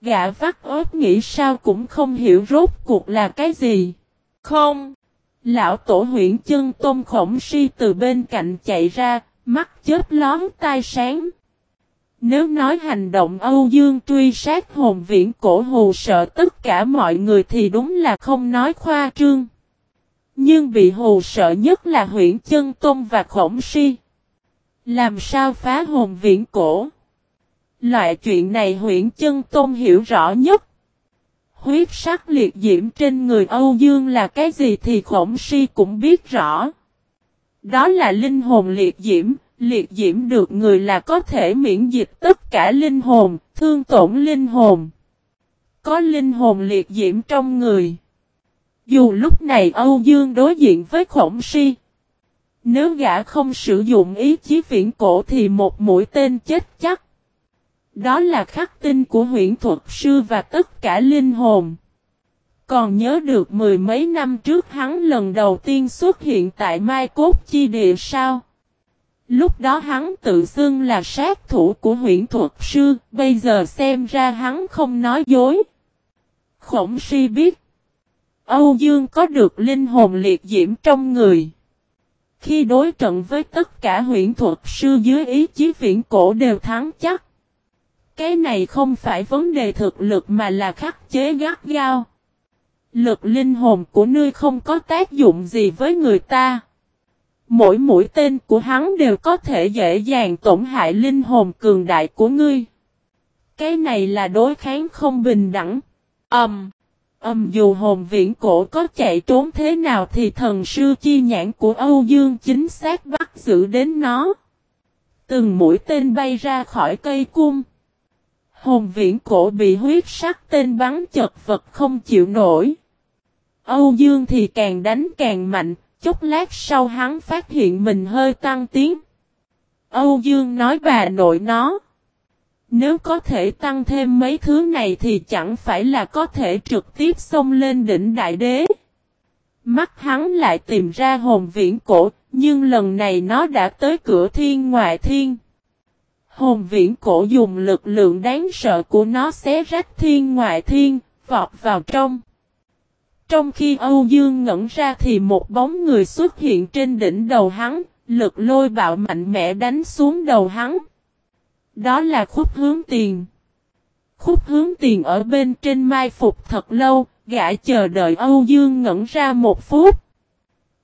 Gã vắt ớt nghĩ sao cũng không hiểu rốt cuộc là cái gì. Không. Lão tổ huyện chân tôn khổng si từ bên cạnh chạy ra, mắt chớp lón tai sáng. Nếu nói hành động Âu Dương truy sát hồn viễn cổ hù sợ tất cả mọi người thì đúng là không nói khoa trương. Nhưng bị hù sợ nhất là huyện chân tôn và khổng si. Làm sao phá hồn viễn cổ? Loại chuyện này huyện chân tôn hiểu rõ nhất. Huyết sắc liệt diễm trên người Âu Dương là cái gì thì khổng si cũng biết rõ. Đó là linh hồn liệt diễm, liệt diễm được người là có thể miễn dịch tất cả linh hồn, thương tổn linh hồn. Có linh hồn liệt diễm trong người. Dù lúc này Âu Dương đối diện với khổng si. Nếu gã không sử dụng ý chí viễn cổ thì một mũi tên chết chắc. Đó là khắc tinh của huyện thuật sư và tất cả linh hồn. Còn nhớ được mười mấy năm trước hắn lần đầu tiên xuất hiện tại Mai Cốt Chi Địa sao? Lúc đó hắn tự xưng là sát thủ của huyện thuật sư, bây giờ xem ra hắn không nói dối. Khổng si biết, Âu Dương có được linh hồn liệt diễm trong người. Khi đối trận với tất cả huyện thuật sư dưới ý chí viễn cổ đều thắng chắc. Cái này không phải vấn đề thực lực mà là khắc chế gắt gao. Lực linh hồn của ngươi không có tác dụng gì với người ta. Mỗi mũi tên của hắn đều có thể dễ dàng tổn hại linh hồn cường đại của ngươi. Cái này là đối kháng không bình đẳng. Ầm. Um, Ầm um, dù hồn viễn cổ có chạy trốn thế nào thì thần sư chi nhãn của Âu Dương chính xác bắt giữ đến nó. Từng mũi tên bay ra khỏi cây cung. Hồn viễn cổ bị huyết sắc tên bắn chật vật không chịu nổi. Âu Dương thì càng đánh càng mạnh, chốc lát sau hắn phát hiện mình hơi tăng tiếng. Âu Dương nói bà nội nó. Nếu có thể tăng thêm mấy thứ này thì chẳng phải là có thể trực tiếp xông lên đỉnh đại đế. Mắt hắn lại tìm ra hồn viễn cổ, nhưng lần này nó đã tới cửa thiên ngoại thiên. Hồn viễn cổ dùng lực lượng đáng sợ của nó xé rách thiên ngoại thiên, vọt vào trong. Trong khi Âu Dương ngẩn ra thì một bóng người xuất hiện trên đỉnh đầu hắn, lực lôi bạo mạnh mẽ đánh xuống đầu hắn. Đó là khúc hướng tiền. Khúc hướng tiền ở bên trên mai phục thật lâu, gã chờ đợi Âu Dương ngẩn ra một phút.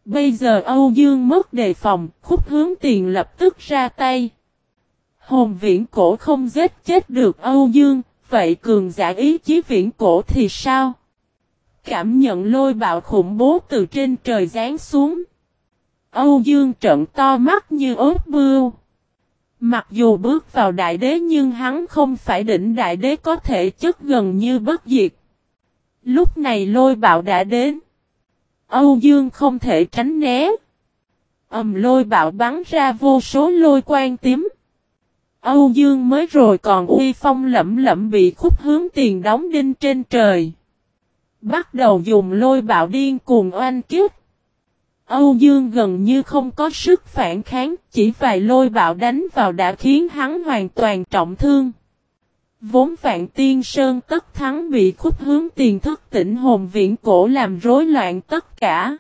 Bây giờ Âu Dương mất đề phòng, khúc hướng tiền lập tức ra tay. Hồn viễn cổ không giết chết được Âu Dương, vậy cường giả ý chí viễn cổ thì sao? Cảm nhận lôi bạo khủng bố từ trên trời giáng xuống. Âu Dương trận to mắt như ớt bươu. Mặc dù bước vào đại đế nhưng hắn không phải đỉnh đại đế có thể chất gần như bất diệt. Lúc này lôi bạo đã đến. Âu Dương không thể tránh né. Ầm lôi bạo bắn ra vô số lôi quan tím. Âu Dương mới rồi còn uy phong lẫm lẫm bị khúc hướng tiền đóng đinh trên trời. Bắt đầu dùng lôi bạo điên cuồng oanh kiếp. Âu Dương gần như không có sức phản kháng, chỉ vài lôi bạo đánh vào đã khiến hắn hoàn toàn trọng thương. Vốn vạn tiên sơn tất thắng bị khúc hướng tiền thức tỉnh hồn viễn cổ làm rối loạn tất cả.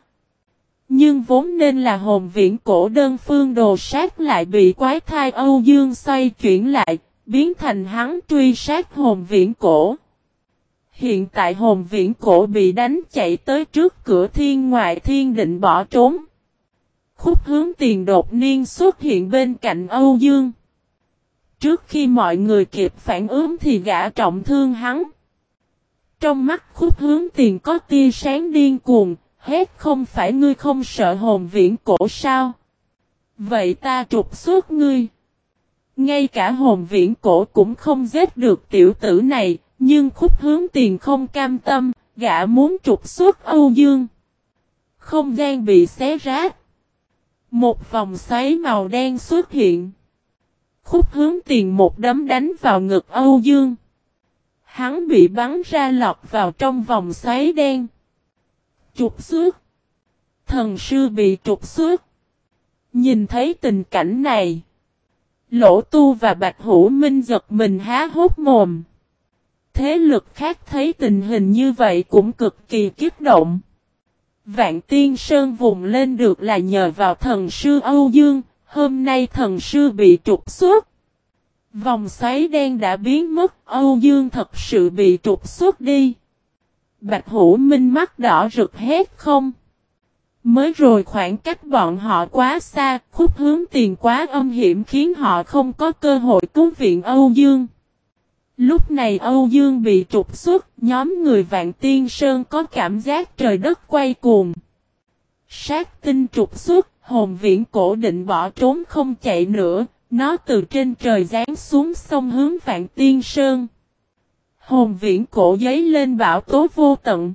Nhưng vốn nên là hồn viễn cổ đơn phương đồ sát lại bị quái thai Âu Dương xoay chuyển lại, biến thành hắn truy sát hồn viễn cổ. Hiện tại hồn viễn cổ bị đánh chạy tới trước cửa thiên ngoại thiên định bỏ trốn. Khúc hướng tiền đột nhiên xuất hiện bên cạnh Âu Dương. Trước khi mọi người kịp phản ứng thì gã trọng thương hắn. Trong mắt khúc hướng tiền có tia sáng điên cuồng, hết không phải ngươi không sợ hồn viễn cổ sao? Vậy ta trục xuất ngươi. Ngay cả hồn viễn cổ cũng không giết được tiểu tử này, nhưng khúc hướng tiền không cam tâm, gã muốn trục xuất Âu Dương. Không gian bị xé rách. Một vòng xoáy màu đen xuất hiện. Khúc hướng tiền một đấm đánh vào ngực Âu Dương. Hắn bị bắn ra lọt vào trong vòng xoáy đen. Trục xuất. Thần sư bị trục xuất. Nhìn thấy tình cảnh này. Lỗ tu và Bạch Hữu Minh giật mình há hốt mồm. Thế lực khác thấy tình hình như vậy cũng cực kỳ kiếp động. Vạn Tiên Sơn vùng lên được là nhờ vào thần sư Âu Dương, hôm nay thần sư bị trục xuất. Vòng xoáy đen đã biến mất, Âu Dương thật sự bị trục xuất đi. Bạch Hữu Minh mắt đỏ rực hết không? Mới rồi khoảng cách bọn họ quá xa, khúc hướng tiền quá âm hiểm khiến họ không có cơ hội cứu viện Âu Dương. Lúc này Âu Dương bị trục xuất, nhóm người Vạn Tiên Sơn có cảm giác trời đất quay cuồng. Sát tinh trục xuất, hồn viễn cổ định bỏ trốn không chạy nữa, nó từ trên trời giáng xuống sông hướng Vạn Tiên Sơn. Hồn viễn cổ giấy lên bão tố vô tận.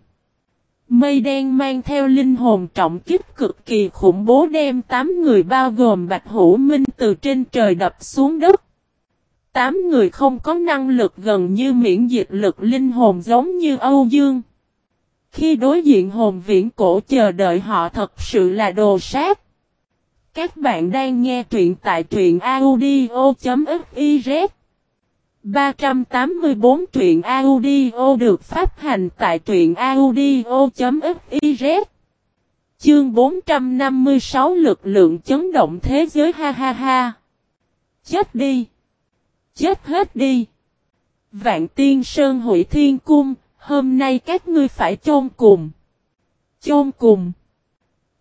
Mây đen mang theo linh hồn trọng kích cực kỳ khủng bố đem tám người bao gồm Bạch Hữu Minh từ trên trời đập xuống đất. Tám người không có năng lực gần như miễn dịch lực linh hồn giống như Âu Dương. Khi đối diện hồn viễn cổ chờ đợi họ thật sự là đồ sát. Các bạn đang nghe truyện tại truyện audio.fif 384 truyện audio được phát hành tại truyện audio.fiz Chương 456 lực lượng chấn động thế giới ha ha ha. Chết đi! chết hết đi. Vạn tiên sơn hủy thiên cung, hôm nay các ngươi phải chôn cùng. Chôn cùng.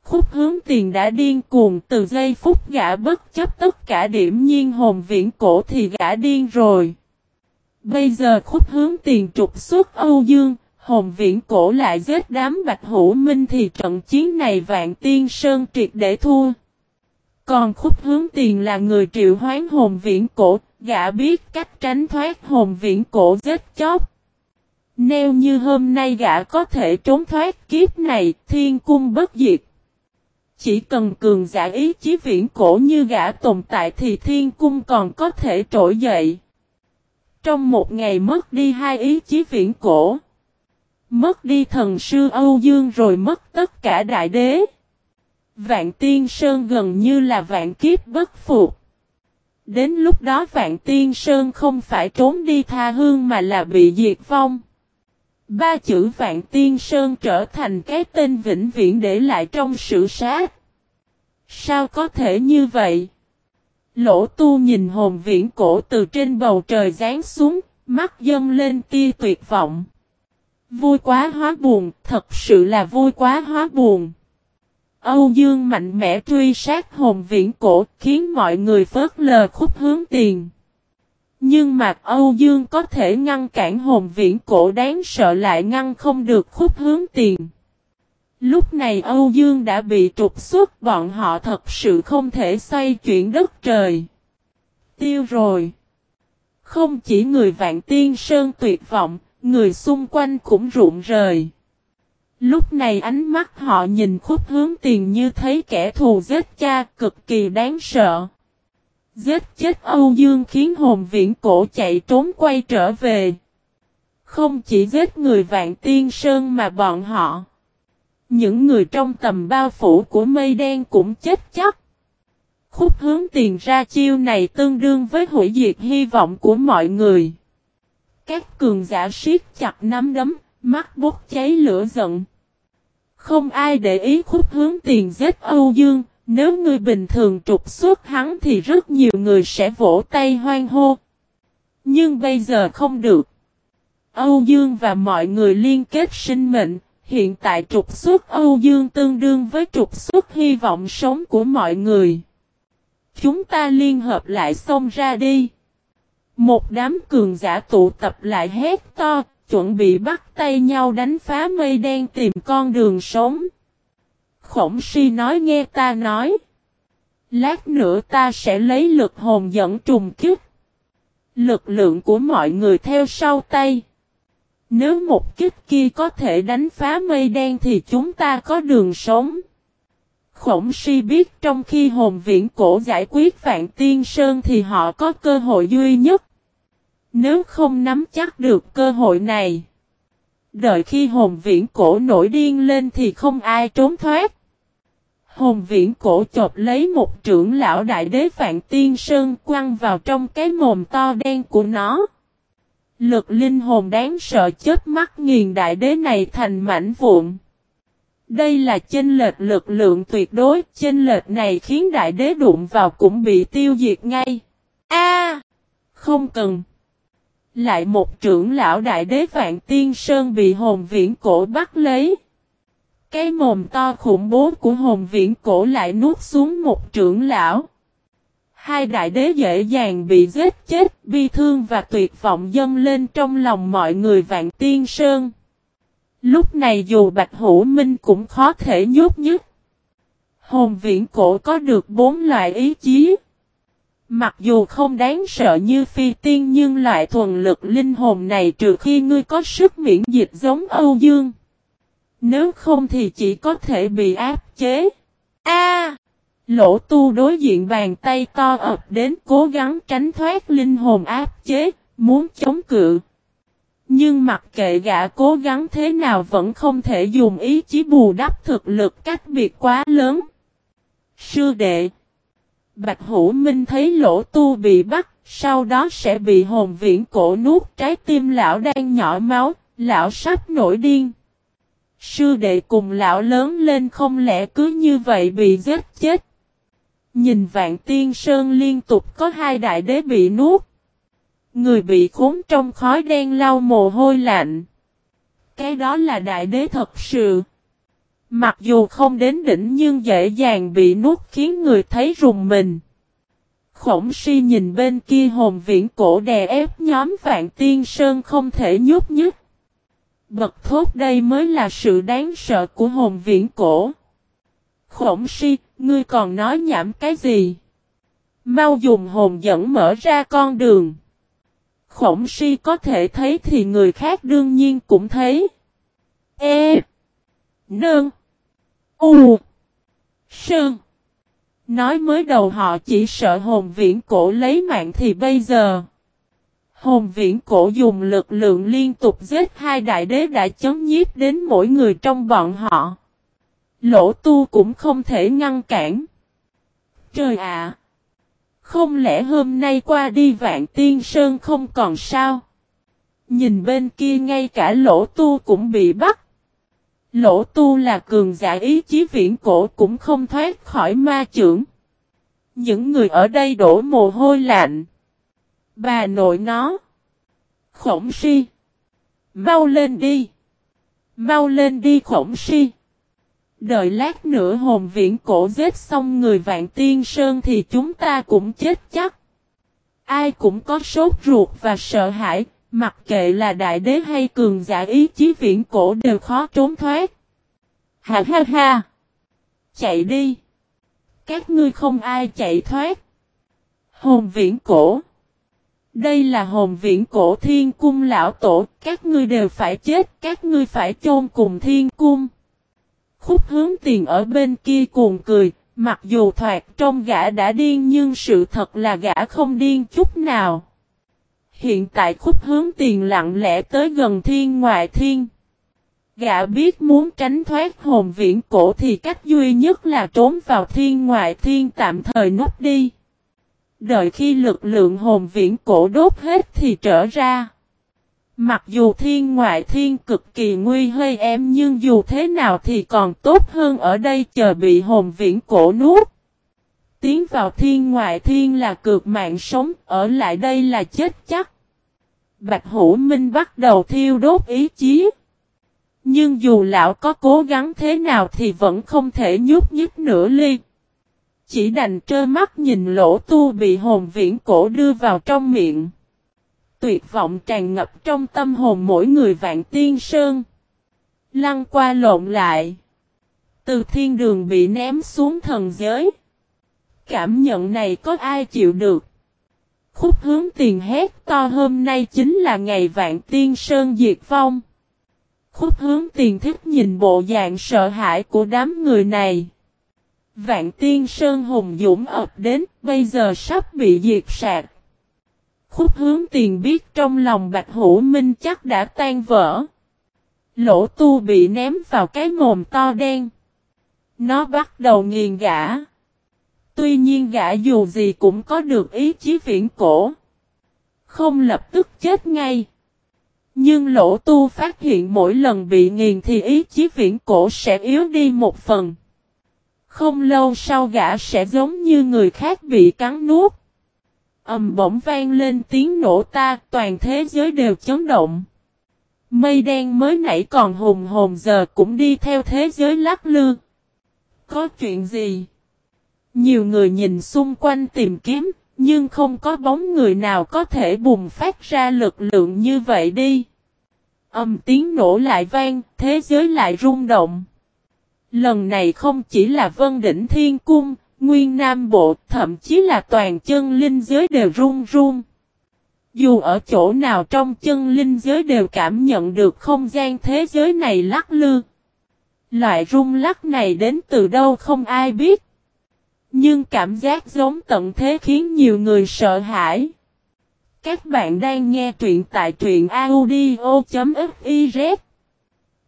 Khúc hướng tiền đã điên cuồng từ giây phút gã bất chấp tất cả điểm nhiên hồn viễn cổ thì gã điên rồi. Bây giờ khúc hướng tiền trục xuất Âu Dương, hồn viễn cổ lại giết đám bạch hữu minh thì trận chiến này vạn tiên sơn triệt để thua. Còn khúc hướng tiền là người triệu hoán hồn viễn cổ, gã biết cách tránh thoát hồn viễn cổ giết chóc. Nếu như hôm nay gã có thể trốn thoát kiếp này, thiên cung bất diệt. Chỉ cần cường giả ý chí viễn cổ như gã tồn tại thì thiên cung còn có thể trỗi dậy. Trong một ngày mất đi hai ý chí viễn cổ. Mất đi thần sư Âu Dương rồi mất tất cả đại đế. Vạn Tiên Sơn gần như là vạn kiếp bất phục. Đến lúc đó Vạn Tiên Sơn không phải trốn đi tha hương mà là bị diệt vong. Ba chữ Vạn Tiên Sơn trở thành cái tên vĩnh viễn để lại trong sử sát. Sao có thể như vậy? Lỗ tu nhìn hồn viễn cổ từ trên bầu trời rán xuống, mắt dâng lên tia tuyệt vọng. Vui quá hóa buồn, thật sự là vui quá hóa buồn. Âu Dương mạnh mẽ truy sát hồn viễn cổ khiến mọi người phớt lờ khúc hướng tiền. Nhưng mà Âu Dương có thể ngăn cản hồn viễn cổ đáng sợ lại ngăn không được khúc hướng tiền. Lúc này Âu Dương đã bị trục xuất bọn họ thật sự không thể xoay chuyển đất trời. Tiêu rồi. Không chỉ người vạn tiên sơn tuyệt vọng, người xung quanh cũng rụng rời. Lúc này ánh mắt họ nhìn khúc hướng tiền như thấy kẻ thù giết cha cực kỳ đáng sợ. Giết chết Âu Dương khiến hồn viễn cổ chạy trốn quay trở về. Không chỉ giết người vạn tiên sơn mà bọn họ. Những người trong tầm bao phủ của mây đen cũng chết chắc. Khúc hướng tiền ra chiêu này tương đương với hủy diệt hy vọng của mọi người. Các cường giả siết chặt nắm đấm, mắt bốc cháy lửa giận. Không ai để ý khúc hướng tiền giết Âu Dương, nếu người bình thường trục xuất hắn thì rất nhiều người sẽ vỗ tay hoan hô. Nhưng bây giờ không được. Âu Dương và mọi người liên kết sinh mệnh, hiện tại trục xuất Âu Dương tương đương với trục xuất hy vọng sống của mọi người. Chúng ta liên hợp lại xông ra đi. Một đám cường giả tụ tập lại hét to, chuẩn bị bắt tay nhau đánh phá mây đen tìm con đường sống. Khổng si nói nghe ta nói. Lát nữa ta sẽ lấy lực hồn dẫn trùng kích. Lực lượng của mọi người theo sau tay. Nếu một kích kia có thể đánh phá mây đen thì chúng ta có đường sống. Khổng si biết trong khi hồn viễn cổ giải quyết vạn tiên sơn thì họ có cơ hội duy nhất. Nếu không nắm chắc được cơ hội này. Đợi khi hồn viễn cổ nổi điên lên thì không ai trốn thoát. Hồn viễn cổ chộp lấy một trưởng lão đại đế Vạn Tiên Sơn quăng vào trong cái mồm to đen của nó. Lực linh hồn đáng sợ chết mắt nghiền đại đế này thành mảnh vụn. Đây là chênh lệch lực lượng tuyệt đối, chênh lệch này khiến đại đế đụng vào cũng bị tiêu diệt ngay. A, Không cần. Lại một trưởng lão đại đế Vạn Tiên Sơn bị hồn viễn cổ bắt lấy. Cái mồm to khủng bố của hồn viễn cổ lại nuốt xuống một trưởng lão. Hai đại đế dễ dàng bị giết chết, bi thương và tuyệt vọng dâng lên trong lòng mọi người Vạn Tiên Sơn. Lúc này dù Bạch Hữu Minh cũng khó thể nhốt nhất. Hồn viễn cổ có được bốn loại ý chí. Mặc dù không đáng sợ như phi tiên nhưng loại thuần lực linh hồn này trừ khi ngươi có sức miễn dịch giống Âu Dương. Nếu không thì chỉ có thể bị áp chế. A! Lỗ tu đối diện bàn tay to ập đến cố gắng tránh thoát linh hồn áp chế, muốn chống cự. Nhưng mặc kệ gã cố gắng thế nào vẫn không thể dùng ý chí bù đắp thực lực cách biệt quá lớn. Sư đệ Bạch Hữu Minh thấy lỗ tu bị bắt, sau đó sẽ bị hồn viễn cổ nuốt trái tim lão đang nhỏ máu, lão sắp nổi điên. Sư đệ cùng lão lớn lên không lẽ cứ như vậy bị giết chết. Nhìn vạn tiên sơn liên tục có hai đại đế bị nuốt. Người bị khốn trong khói đen lau mồ hôi lạnh. Cái đó là đại đế thật sự. Mặc dù không đến đỉnh nhưng dễ dàng bị nuốt khiến người thấy rùng mình. Khổng si nhìn bên kia hồn viễn cổ đè ép nhóm vạn tiên sơn không thể nhúc nhích. Bật thốt đây mới là sự đáng sợ của hồn viễn cổ. Khổng si, ngươi còn nói nhảm cái gì? Mau dùng hồn dẫn mở ra con đường. Khổng si có thể thấy thì người khác đương nhiên cũng thấy. E. Nương. U. Sơn. Nói mới đầu họ chỉ sợ hồn viễn cổ lấy mạng thì bây giờ. Hồn viễn cổ dùng lực lượng liên tục giết hai đại đế đã chấn nhiếp đến mỗi người trong bọn họ. Lỗ tu cũng không thể ngăn cản. Trời ạ! không lẽ hôm nay qua đi vạn tiên sơn không còn sao? Nhìn bên kia ngay cả lỗ tu cũng bị bắt. Lỗ tu là cường giả ý chí viễn cổ cũng không thoát khỏi ma trưởng. Những người ở đây đổ mồ hôi lạnh. Bà nội nó. Khổng si. Mau lên đi. Mau lên đi khổng si. Đợi lát nữa hồn viễn cổ giết xong người vạn tiên sơn thì chúng ta cũng chết chắc. Ai cũng có sốt ruột và sợ hãi, mặc kệ là đại đế hay cường giả ý chí viễn cổ đều khó trốn thoát. Ha ha ha! Chạy đi! Các ngươi không ai chạy thoát. Hồn viễn cổ! Đây là hồn viễn cổ thiên cung lão tổ, các ngươi đều phải chết, các ngươi phải chôn cùng thiên cung. Khúc hướng tiền ở bên kia cuồng cười, mặc dù thoạt trong gã đã điên nhưng sự thật là gã không điên chút nào. Hiện tại khúc hướng tiền lặng lẽ tới gần thiên ngoại thiên. Gã biết muốn tránh thoát hồn viễn cổ thì cách duy nhất là trốn vào thiên ngoại thiên tạm thời núp đi. Đợi khi lực lượng hồn viễn cổ đốt hết thì trở ra. Mặc dù thiên ngoại thiên cực kỳ nguy hơi em nhưng dù thế nào thì còn tốt hơn ở đây chờ bị hồn viễn cổ nuốt. Tiến vào thiên ngoại thiên là cược mạng sống, ở lại đây là chết chắc. Bạch Hữu Minh bắt đầu thiêu đốt ý chí. Nhưng dù lão có cố gắng thế nào thì vẫn không thể nhúc nhích nửa ly. Chỉ đành trơ mắt nhìn lỗ tu bị hồn viễn cổ đưa vào trong miệng. Tuyệt vọng tràn ngập trong tâm hồn mỗi người vạn tiên sơn. Lăng qua lộn lại. Từ thiên đường bị ném xuống thần giới. Cảm nhận này có ai chịu được. Khúc hướng tiền hét to hôm nay chính là ngày vạn tiên sơn diệt vong. Khúc hướng tiền thích nhìn bộ dạng sợ hãi của đám người này. Vạn tiên sơn hùng dũng ập đến, bây giờ sắp bị diệt sạc. Khúc hướng tiền biết trong lòng Bạch Hữu Minh chắc đã tan vỡ. Lỗ tu bị ném vào cái mồm to đen. Nó bắt đầu nghiền gã. Tuy nhiên gã dù gì cũng có được ý chí viễn cổ. Không lập tức chết ngay. Nhưng lỗ tu phát hiện mỗi lần bị nghiền thì ý chí viễn cổ sẽ yếu đi một phần. Không lâu sau gã sẽ giống như người khác bị cắn nuốt. Ầm bỗng vang lên tiếng nổ ta, toàn thế giới đều chấn động. Mây đen mới nãy còn hùng hồn giờ cũng đi theo thế giới lắc lư. Có chuyện gì? Nhiều người nhìn xung quanh tìm kiếm, nhưng không có bóng người nào có thể bùng phát ra lực lượng như vậy đi. Âm tiếng nổ lại vang, thế giới lại rung động. Lần này không chỉ là Vân Đỉnh Thiên Cung, Nguyên Nam Bộ, thậm chí là toàn chân linh giới đều run run. Dù ở chỗ nào trong chân linh giới đều cảm nhận được không gian thế giới này lắc lư. Loại rung lắc này đến từ đâu không ai biết. Nhưng cảm giác giống tận thế khiến nhiều người sợ hãi. Các bạn đang nghe truyện tại truyện audio.fif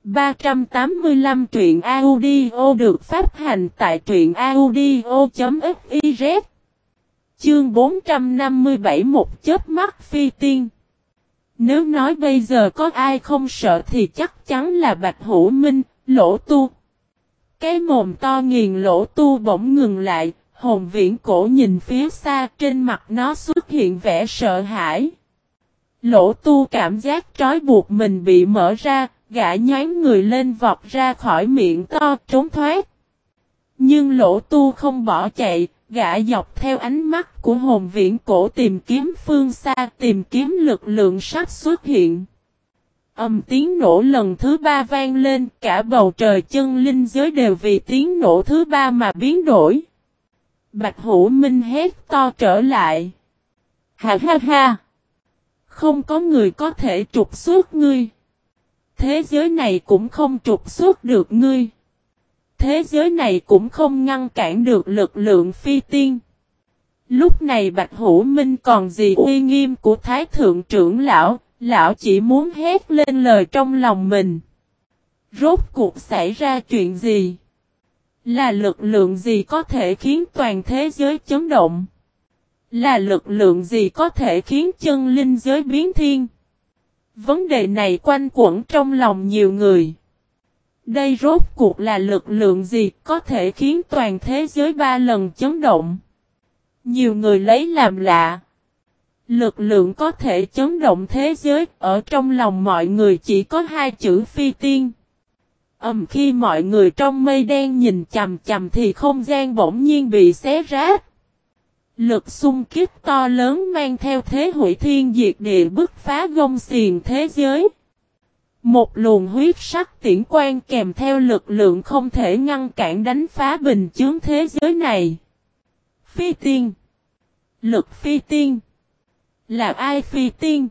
385 truyện audio được phát hành tại truyện audio.fiz Chương 457 một chớp mắt phi tiên Nếu nói bây giờ có ai không sợ thì chắc chắn là Bạch Hữu Minh, lỗ tu. Cái mồm to nghiền lỗ tu bỗng ngừng lại, hồn viễn cổ nhìn phía xa trên mặt nó xuất hiện vẻ sợ hãi. Lỗ tu cảm giác trói buộc mình bị mở ra, gã nhán người lên vọt ra khỏi miệng to trốn thoát. Nhưng lỗ tu không bỏ chạy, gã dọc theo ánh mắt của hồn viễn cổ tìm kiếm phương xa tìm kiếm lực lượng sắp xuất hiện. Âm tiếng nổ lần thứ ba vang lên, cả bầu trời chân linh giới đều vì tiếng nổ thứ ba mà biến đổi. Bạch Hữu Minh hét to trở lại. Ha ha ha! Không có người có thể trục xuất ngươi. Thế giới này cũng không trục xuất được ngươi. Thế giới này cũng không ngăn cản được lực lượng phi tiên. Lúc này Bạch Hữu Minh còn gì uy nghiêm của Thái Thượng trưởng lão, lão chỉ muốn hét lên lời trong lòng mình. Rốt cuộc xảy ra chuyện gì? Là lực lượng gì có thể khiến toàn thế giới chấn động? Là lực lượng gì có thể khiến chân linh giới biến thiên? Vấn đề này quanh quẩn trong lòng nhiều người. Đây rốt cuộc là lực lượng gì có thể khiến toàn thế giới ba lần chấn động? Nhiều người lấy làm lạ. Lực lượng có thể chấn động thế giới, ở trong lòng mọi người chỉ có hai chữ phi tiên. Ầm, khi mọi người trong mây đen nhìn chầm chầm thì không gian bỗng nhiên bị xé rách. Lực xung kích to lớn mang theo thế hủy thiên diệt địa bức phá gông xiền thế giới. Một luồng huyết sắc tiễn quan kèm theo lực lượng không thể ngăn cản đánh phá bình chướng thế giới này. Phi tiên. Lực phi tiên. Là ai phi tiên?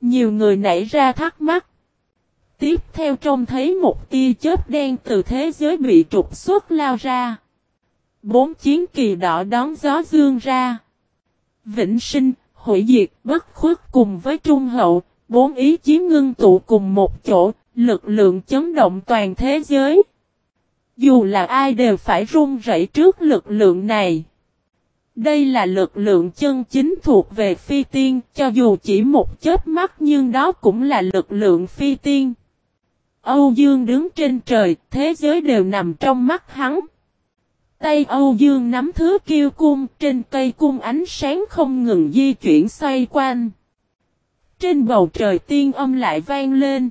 Nhiều người nảy ra thắc mắc. Tiếp theo trông thấy một tia chớp đen từ thế giới bị trục xuất lao ra. Bốn chiến kỳ đỏ đón gió dương ra. Vĩnh sinh, hủy diệt, bất khuất cùng với trung hậu, bốn ý chí ngưng tụ cùng một chỗ, lực lượng chấn động toàn thế giới. Dù là ai đều phải run rẩy trước lực lượng này. Đây là lực lượng chân chính thuộc về phi tiên, cho dù chỉ một chớp mắt nhưng đó cũng là lực lượng phi tiên. Âu Dương đứng trên trời, thế giới đều nằm trong mắt hắn. Tay Âu Dương nắm thứ kiêu cung, trên cây cung ánh sáng không ngừng di chuyển xoay quanh. Trên bầu trời tiên âm lại vang lên.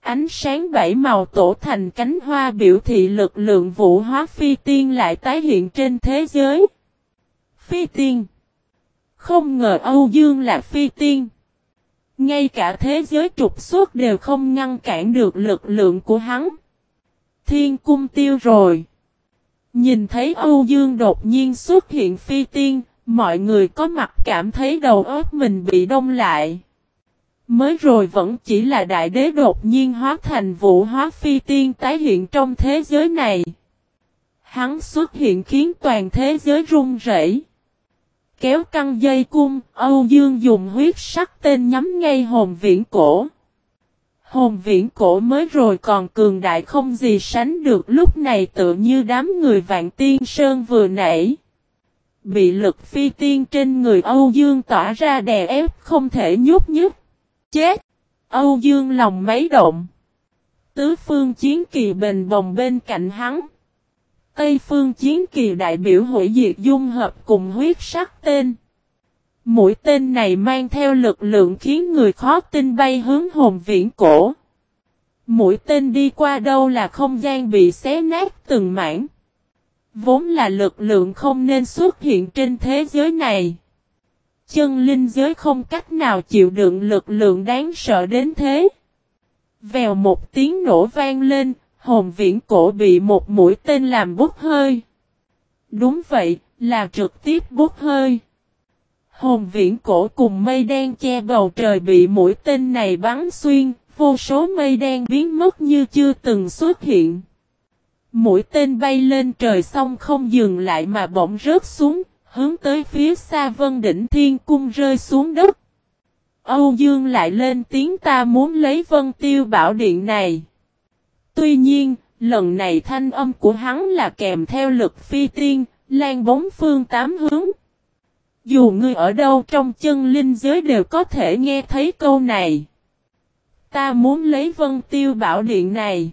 Ánh sáng bảy màu tổ thành cánh hoa biểu thị lực lượng vũ hóa phi tiên lại tái hiện trên thế giới. Phi tiên. Không ngờ Âu Dương là phi tiên. Ngay cả thế giới trục xuất đều không ngăn cản được lực lượng của hắn. Thiên cung tiêu rồi. Nhìn thấy Âu Dương đột nhiên xuất hiện phi tiên, mọi người có mặt cảm thấy đầu óc mình bị đông lại. Mới rồi vẫn chỉ là đại đế đột nhiên hóa thành vũ hóa phi tiên tái hiện trong thế giới này. Hắn xuất hiện khiến toàn thế giới run rẩy. Kéo căng dây cung, Âu Dương dùng huyết sắc tên nhắm ngay hồn viễn cổ. Hồn viễn cổ mới rồi còn cường đại không gì sánh được, lúc này tự như đám người vạn tiên sơn vừa nãy. Bị lực phi tiên trên người Âu Dương tỏa ra đè ép, không thể nhúc nhích. Chết! Âu Dương lòng mấy động. Tứ phương chiến kỳ bền bồng bên cạnh hắn. Tây phương chiến kỳ đại biểu hủy diệt dung hợp cùng huyết sắc tên. Mũi tên này mang theo lực lượng khiến người khó tin bay hướng hồn viễn cổ. Mũi tên đi qua đâu là không gian bị xé nát từng mảng. Vốn là lực lượng không nên xuất hiện trên thế giới này. Chân linh giới không cách nào chịu đựng lực lượng đáng sợ đến thế. Vèo một tiếng nổ vang lên, hồn viễn cổ bị một mũi tên làm bút hơi. Đúng vậy, là trực tiếp bút hơi. Hồn viễn cổ cùng mây đen che bầu trời bị mũi tên này bắn xuyên, vô số mây đen biến mất như chưa từng xuất hiện. Mũi tên bay lên trời xong không dừng lại mà bỗng rớt xuống, hướng tới phía xa vân đỉnh thiên cung rơi xuống đất. Âu Dương lại lên tiếng ta muốn lấy vân tiêu bảo điện này. Tuy nhiên, lần này thanh âm của hắn là kèm theo lực phi tiên, lan bóng phương tám hướng. Dù ngươi ở đâu trong chân linh giới đều có thể nghe thấy câu này. Ta muốn lấy vân tiêu bảo điện này.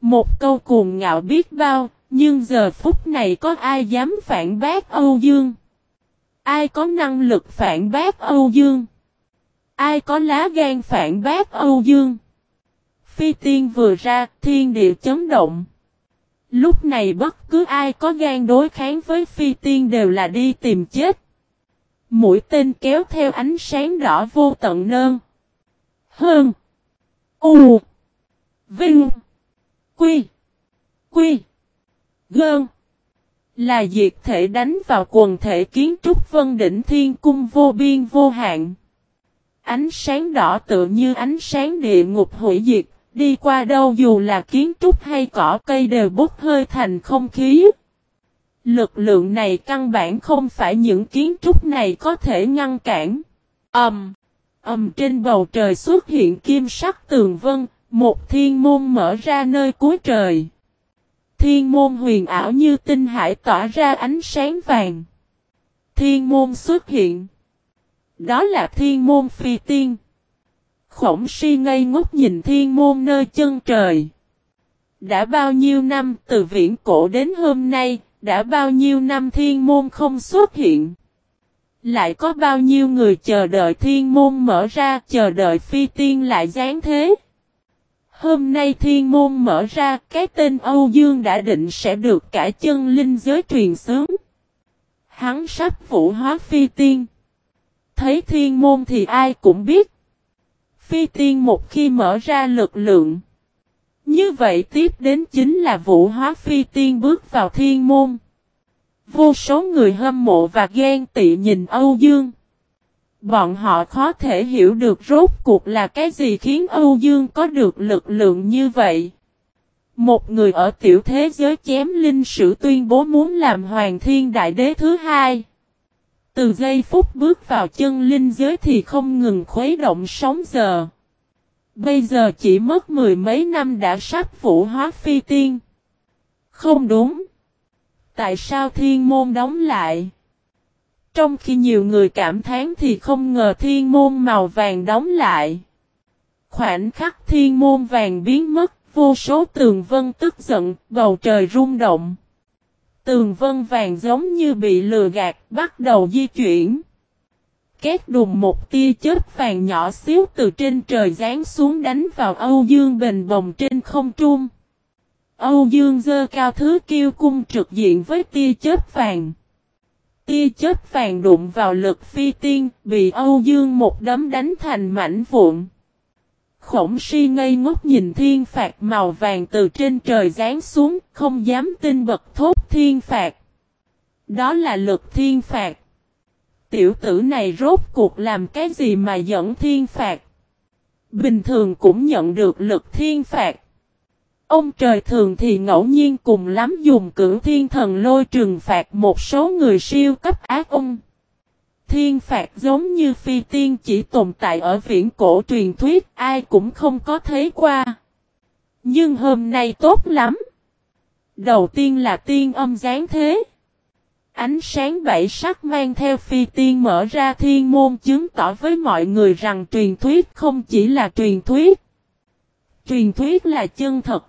Một câu cuồng ngạo biết bao, nhưng giờ phút này có ai dám phản bác Âu Dương? Ai có năng lực phản bác Âu Dương? Ai có lá gan phản bác Âu Dương? Phi tiên vừa ra, thiên địa chấn động. Lúc này bất cứ ai có gan đối kháng với phi tiên đều là đi tìm chết. Mũi tên kéo theo ánh sáng đỏ vô tận nơn. Hơn. U. Vinh. Quy. Quy. Gơn. Là diệt thể đánh vào quần thể kiến trúc vân đỉnh thiên cung vô biên vô hạn. Ánh sáng đỏ tự như ánh sáng địa ngục hủy diệt, đi qua đâu dù là kiến trúc hay cỏ cây đều bốc hơi thành không khí. Lực lượng này căn bản không phải những kiến trúc này có thể ngăn cản. Ầm. Um, ầm um, trên bầu trời xuất hiện kim sắc tường vân, một thiên môn mở ra nơi cuối trời. Thiên môn huyền ảo như tinh hải tỏa ra ánh sáng vàng. Thiên môn xuất hiện. Đó là thiên môn phi tiên. Khổng si ngây ngốc nhìn thiên môn nơi chân trời. Đã bao nhiêu năm từ viễn cổ đến hôm nay, đã bao nhiêu năm thiên môn không xuất hiện. Lại có bao nhiêu người chờ đợi thiên môn mở ra, chờ đợi phi tiên lại giáng thế. Hôm nay thiên môn mở ra, cái tên Âu Dương đã định sẽ được cả chân linh giới truyền sướng. Hắn sắp vũ hóa phi tiên. Thấy thiên môn thì ai cũng biết. Phi tiên một khi mở ra lực lượng. Như vậy tiếp đến chính là vũ hóa phi tiên bước vào thiên môn. Vô số người hâm mộ và ghen tị nhìn Âu Dương. Bọn họ khó thể hiểu được rốt cuộc là cái gì khiến Âu Dương có được lực lượng như vậy. Một người ở tiểu thế giới chém linh sử tuyên bố muốn làm hoàng thiên đại đế thứ hai. Từ giây phút bước vào chân linh giới thì không ngừng khuấy động sóng giờ. Bây giờ chỉ mất mười mấy năm đã sắp vũ hóa phi tiên. Không đúng. Tại sao thiên môn đóng lại? Trong khi nhiều người cảm thán thì không ngờ thiên môn màu vàng đóng lại. Khoảnh khắc thiên môn vàng biến mất, vô số tường vân tức giận, bầu trời rung động. Tường vân vàng giống như bị lừa gạt, bắt đầu di chuyển. Két đùng một tia chớp vàng nhỏ xíu từ trên trời giáng xuống đánh vào Âu Dương Bình bồng trên không trung. Âu Dương dơ cao thứ kiêu cung trực diện với tia chớp vàng. Tia chớp vàng đụng vào lực phi tiên, bị Âu Dương một đấm đánh thành mảnh vụn. Khổng si ngây ngốc nhìn thiên phạt màu vàng từ trên trời giáng xuống, không dám tin bật thốt thiên phạt. Đó là lực thiên phạt. Tiểu tử này rốt cuộc làm cái gì mà dẫn thiên phạt? Bình thường cũng nhận được lực thiên phạt. Ông trời thường thì ngẫu nhiên cùng lắm dùng cử thiên thần lôi trừng phạt một số người siêu cấp ác ông. Thiên phạt giống như phi tiên chỉ tồn tại ở viễn cổ truyền thuyết, ai cũng không có thấy qua. Nhưng hôm nay tốt lắm. Đầu tiên là tiên âm giáng thế. Ánh sáng bảy sắc mang theo phi tiên mở ra thiên môn chứng tỏ với mọi người rằng truyền thuyết không chỉ là truyền thuyết. Truyền thuyết là chân thật.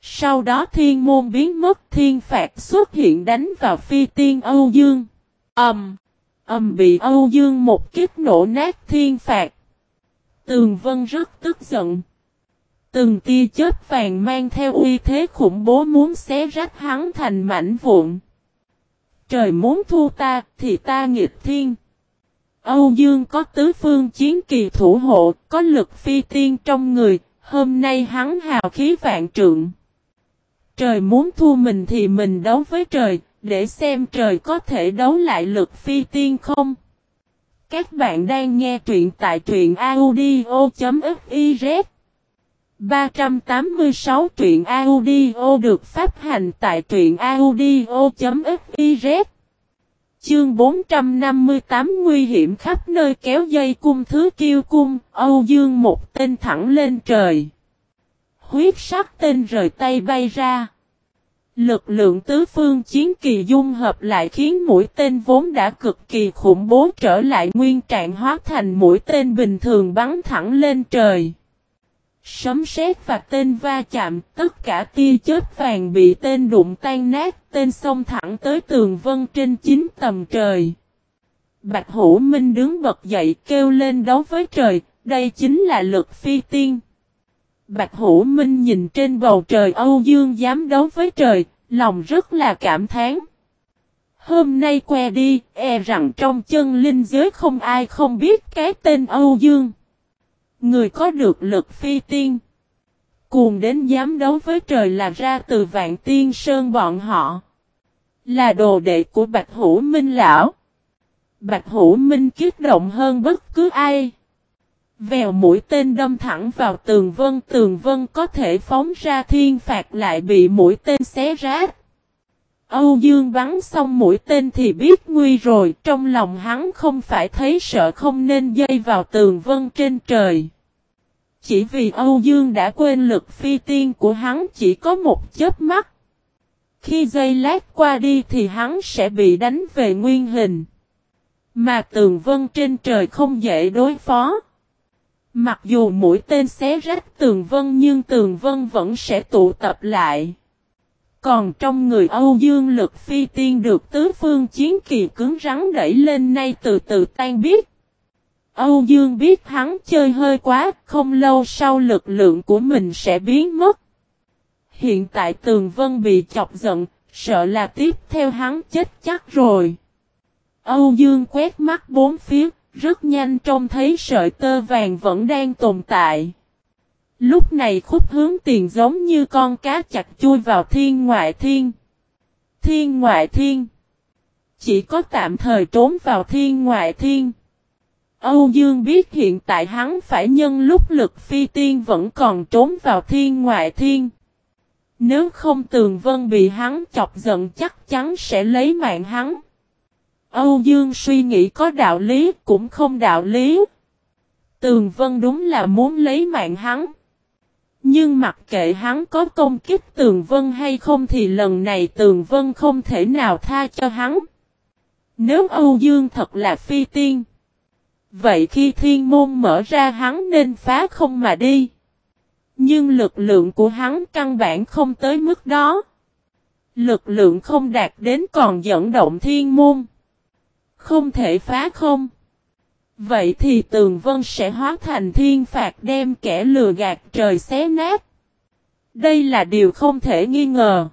Sau đó thiên môn biến mất thiên phạt xuất hiện đánh vào phi tiên Âu Dương. Ẩm. Um, Ẩm bị Âu Dương một kiếp nổ nát thiên phạt. Tường Vân rất tức giận. Từng tia chớp vàng mang theo uy thế khủng bố muốn xé rách hắn thành mảnh vụn. Trời muốn thu ta thì ta nghịch thiên. Âu Dương có tứ phương chiến kỳ thủ hộ, có lực phi tiên trong người, hôm nay hắn hào khí vạn trượng. Trời muốn thu mình thì mình đấu với trời, để xem trời có thể đấu lại lực phi tiên không. Các bạn đang nghe truyện tại truyện audio.fiz 386 truyện audio được phát hành tại truyện audio.fiz Chương 458 nguy hiểm khắp nơi kéo dây cung thứ kiêu cung, Âu Dương một tên thẳng lên trời huyết sắc tên rời tay bay ra. Lực lượng tứ phương chiến kỳ dung hợp lại khiến mũi tên vốn đã cực kỳ khủng bố trở lại nguyên trạng hóa thành mũi tên bình thường bắn thẳng lên trời. Sấm sét và tên va chạm, tất cả tia chớp vàng bị tên đụng tan nát, tên xông thẳng tới tường vân trên chín tầm trời. Bạch Hữu Minh đứng bật dậy kêu lên đấu với trời, đây chính là lực phi tiên. Bạch Hữu Minh nhìn trên bầu trời Âu Dương dám đấu với trời, lòng rất là cảm thán. Hôm nay que đi, e rằng trong chân linh giới không ai không biết cái tên Âu Dương. Người có được lực phi tiên. Cuồng đến dám đấu với trời là ra từ vạn tiên sơn bọn họ. Là đồ đệ của Bạch Hữu Minh Lão. Bạch Hữu Minh kiết động hơn bất cứ ai. Vèo mũi tên đâm thẳng vào tường vân. Tường vân có thể phóng ra thiên phạt lại bị mũi tên xé rách. Âu Dương bắn xong mũi tên thì biết nguy rồi. Trong lòng hắn không phải thấy sợ không nên dây vào tường vân trên trời. Chỉ vì Âu Dương đã quên lực phi tiên của hắn chỉ có một chớp mắt. Khi dây lát qua đi thì hắn sẽ bị đánh về nguyên hình. Mà tường vân trên trời không dễ đối phó. Mặc dù mũi tên xé rách tường vân nhưng tường vân vẫn sẽ tụ tập lại. Còn trong người Âu Dương lực phi tiên được tứ phương chiến kỳ cứng rắn đẩy lên nay từ từ tan biết. Âu Dương biết hắn chơi hơi quá, không lâu sau lực lượng của mình sẽ biến mất. Hiện tại Tường Vân bị chọc giận, sợ là tiếp theo hắn chết chắc rồi. Âu Dương quét mắt bốn phía, rất nhanh trông thấy sợi tơ vàng vẫn đang tồn tại. Lúc này khúc hướng tiền giống như con cá chặt chui vào thiên ngoại thiên. Thiên ngoại thiên. Chỉ có tạm thời trốn vào thiên ngoại thiên. Âu Dương biết hiện tại hắn phải nhân lúc lực phi tiên vẫn còn trốn vào thiên ngoại thiên. Nếu không tường vân bị hắn chọc giận chắc chắn sẽ lấy mạng hắn. Âu Dương suy nghĩ có đạo lý cũng không đạo lý. Tường vân đúng là muốn lấy mạng hắn. Nhưng mặc kệ hắn có công kích tường vân hay không thì lần này tường vân không thể nào tha cho hắn. Nếu Âu Dương thật là phi tiên. Vậy khi thiên môn mở ra hắn nên phá không mà đi. Nhưng lực lượng của hắn căn bản không tới mức đó. Lực lượng không đạt đến còn dẫn động thiên môn. Không thể phá không. Vậy thì tường vân sẽ hóa thành thiên phạt đem kẻ lừa gạt trời xé nát. Đây là điều không thể nghi ngờ.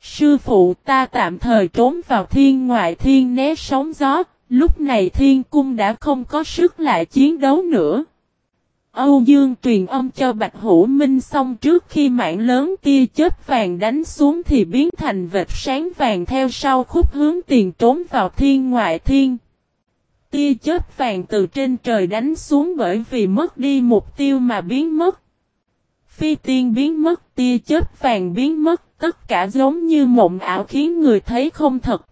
Sư phụ ta tạm thời trốn vào thiên ngoại thiên né sóng gió, lúc này thiên cung đã không có sức lại chiến đấu nữa. Âu Dương truyền âm cho Bạch Hữu Minh xong trước khi mạng lớn tia chết vàng đánh xuống thì biến thành vệt sáng vàng theo sau khúc hướng tiền trốn vào thiên ngoại thiên. Tia chết vàng từ trên trời đánh xuống bởi vì mất đi mục tiêu mà biến mất. Phi tiên biến mất, tia chết vàng biến mất, tất cả giống như mộng ảo khiến người thấy không thật.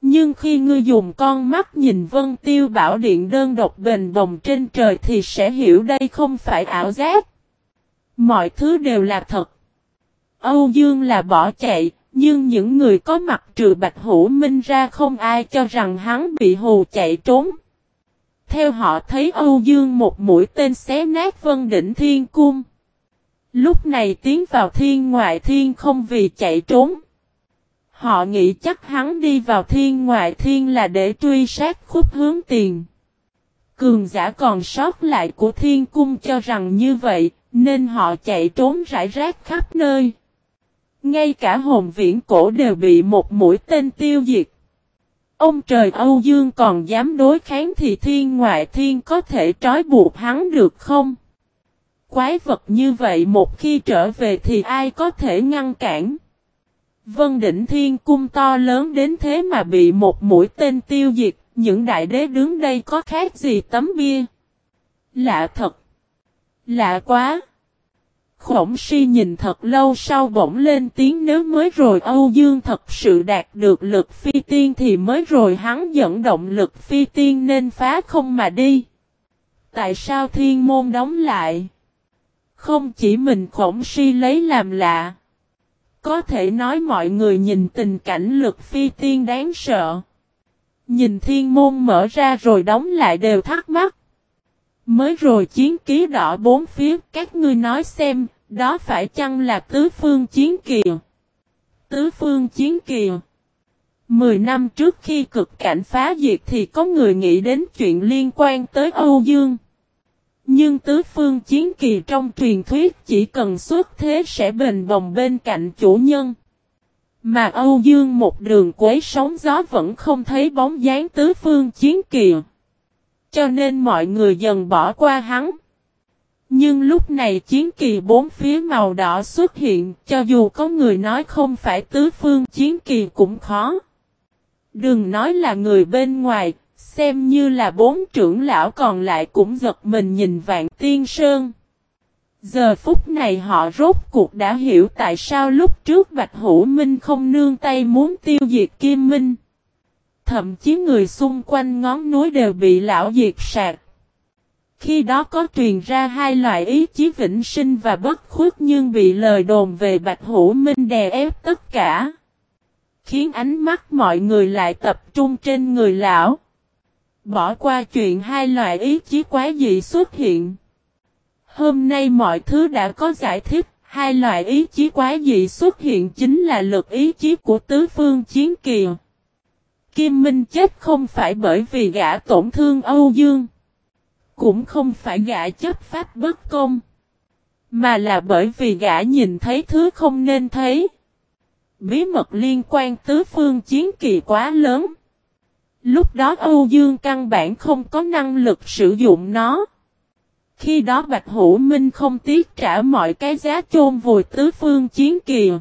Nhưng khi ngươi dùng con mắt nhìn vân tiêu bảo điện đơn độc bền bồng trên trời thì sẽ hiểu đây không phải ảo giác. Mọi thứ đều là thật. Âu Dương là bỏ chạy, nhưng những người có mặt trừ Bạch Hữu Minh ra không ai cho rằng hắn bị hù chạy trốn. Theo họ thấy Âu Dương một mũi tên xé nát vân đỉnh thiên cung. Lúc này tiến vào thiên ngoại thiên không vì chạy trốn. Họ nghĩ chắc hắn đi vào thiên ngoại thiên là để truy sát khúc hướng tiền. Cường giả còn sót lại của thiên cung cho rằng như vậy, nên họ chạy trốn rải rác khắp nơi. Ngay cả hồn viễn cổ đều bị một mũi tên tiêu diệt. Ông trời Âu Dương còn dám đối kháng thì thiên ngoại thiên có thể trói buộc hắn được không? Quái vật như vậy một khi trở về thì ai có thể ngăn cản? Vân đỉnh thiên cung to lớn đến thế mà bị một mũi tên tiêu diệt, những đại đế đứng đây có khác gì tấm bia? Lạ thật! Lạ quá! Khổng si nhìn thật lâu sau bỗng lên tiếng nếu mới rồi Âu Dương thật sự đạt được lực phi tiên thì mới rồi hắn dẫn động lực phi tiên nên phá không mà đi. Tại sao thiên môn đóng lại? Không chỉ mình khổng si lấy làm lạ. Có thể nói mọi người nhìn tình cảnh lực phi tiên đáng sợ. Nhìn thiên môn mở ra rồi đóng lại đều thắc mắc. Mới rồi chiến ký đỏ bốn phía, các ngươi nói xem, đó phải chăng là tứ phương chiến kìa? Tứ phương chiến kìa. Mười năm trước khi cực cảnh phá diệt thì có người nghĩ đến chuyện liên quan tới Âu Dương. Nhưng tứ phương chiến kỳ trong truyền thuyết chỉ cần xuất thế sẽ bền bồng bên cạnh chủ nhân. Mà Âu Dương một đường quấy sóng gió vẫn không thấy bóng dáng tứ phương chiến kỳ. Cho nên mọi người dần bỏ qua hắn. Nhưng lúc này chiến kỳ bốn phía màu đỏ xuất hiện, cho dù có người nói không phải tứ phương chiến kỳ cũng khó. Đừng nói là người bên ngoài, xem như là bốn trưởng lão còn lại cũng giật mình nhìn vạn tiên sơn. Giờ phút này họ rốt cuộc đã hiểu tại sao lúc trước Bạch Hữu Minh không nương tay muốn tiêu diệt Kim Minh. Thậm chí người xung quanh ngón núi đều bị lão diệt sạc. Khi đó có truyền ra hai loại ý chí vĩnh sinh và bất khuất nhưng bị lời đồn về Bạch Hữu Minh đè ép tất cả. Khiến ánh mắt mọi người lại tập trung trên người lão. Bỏ qua chuyện hai loại ý chí quá dị xuất hiện. Hôm nay mọi thứ đã có giải thích, hai loại ý chí quá dị xuất hiện chính là lực ý chí của tứ phương chiến kiều. Kim Minh chết không phải bởi vì gã tổn thương Âu Dương. Cũng không phải gã chấp pháp bất công. Mà là bởi vì gã nhìn thấy thứ không nên thấy. Bí mật liên quan tứ phương chiến kỳ quá lớn. Lúc đó Âu Dương căn bản không có năng lực sử dụng nó. Khi đó Bạch Hữu Minh không tiếc trả mọi cái giá chôn vùi tứ phương chiến kỳ.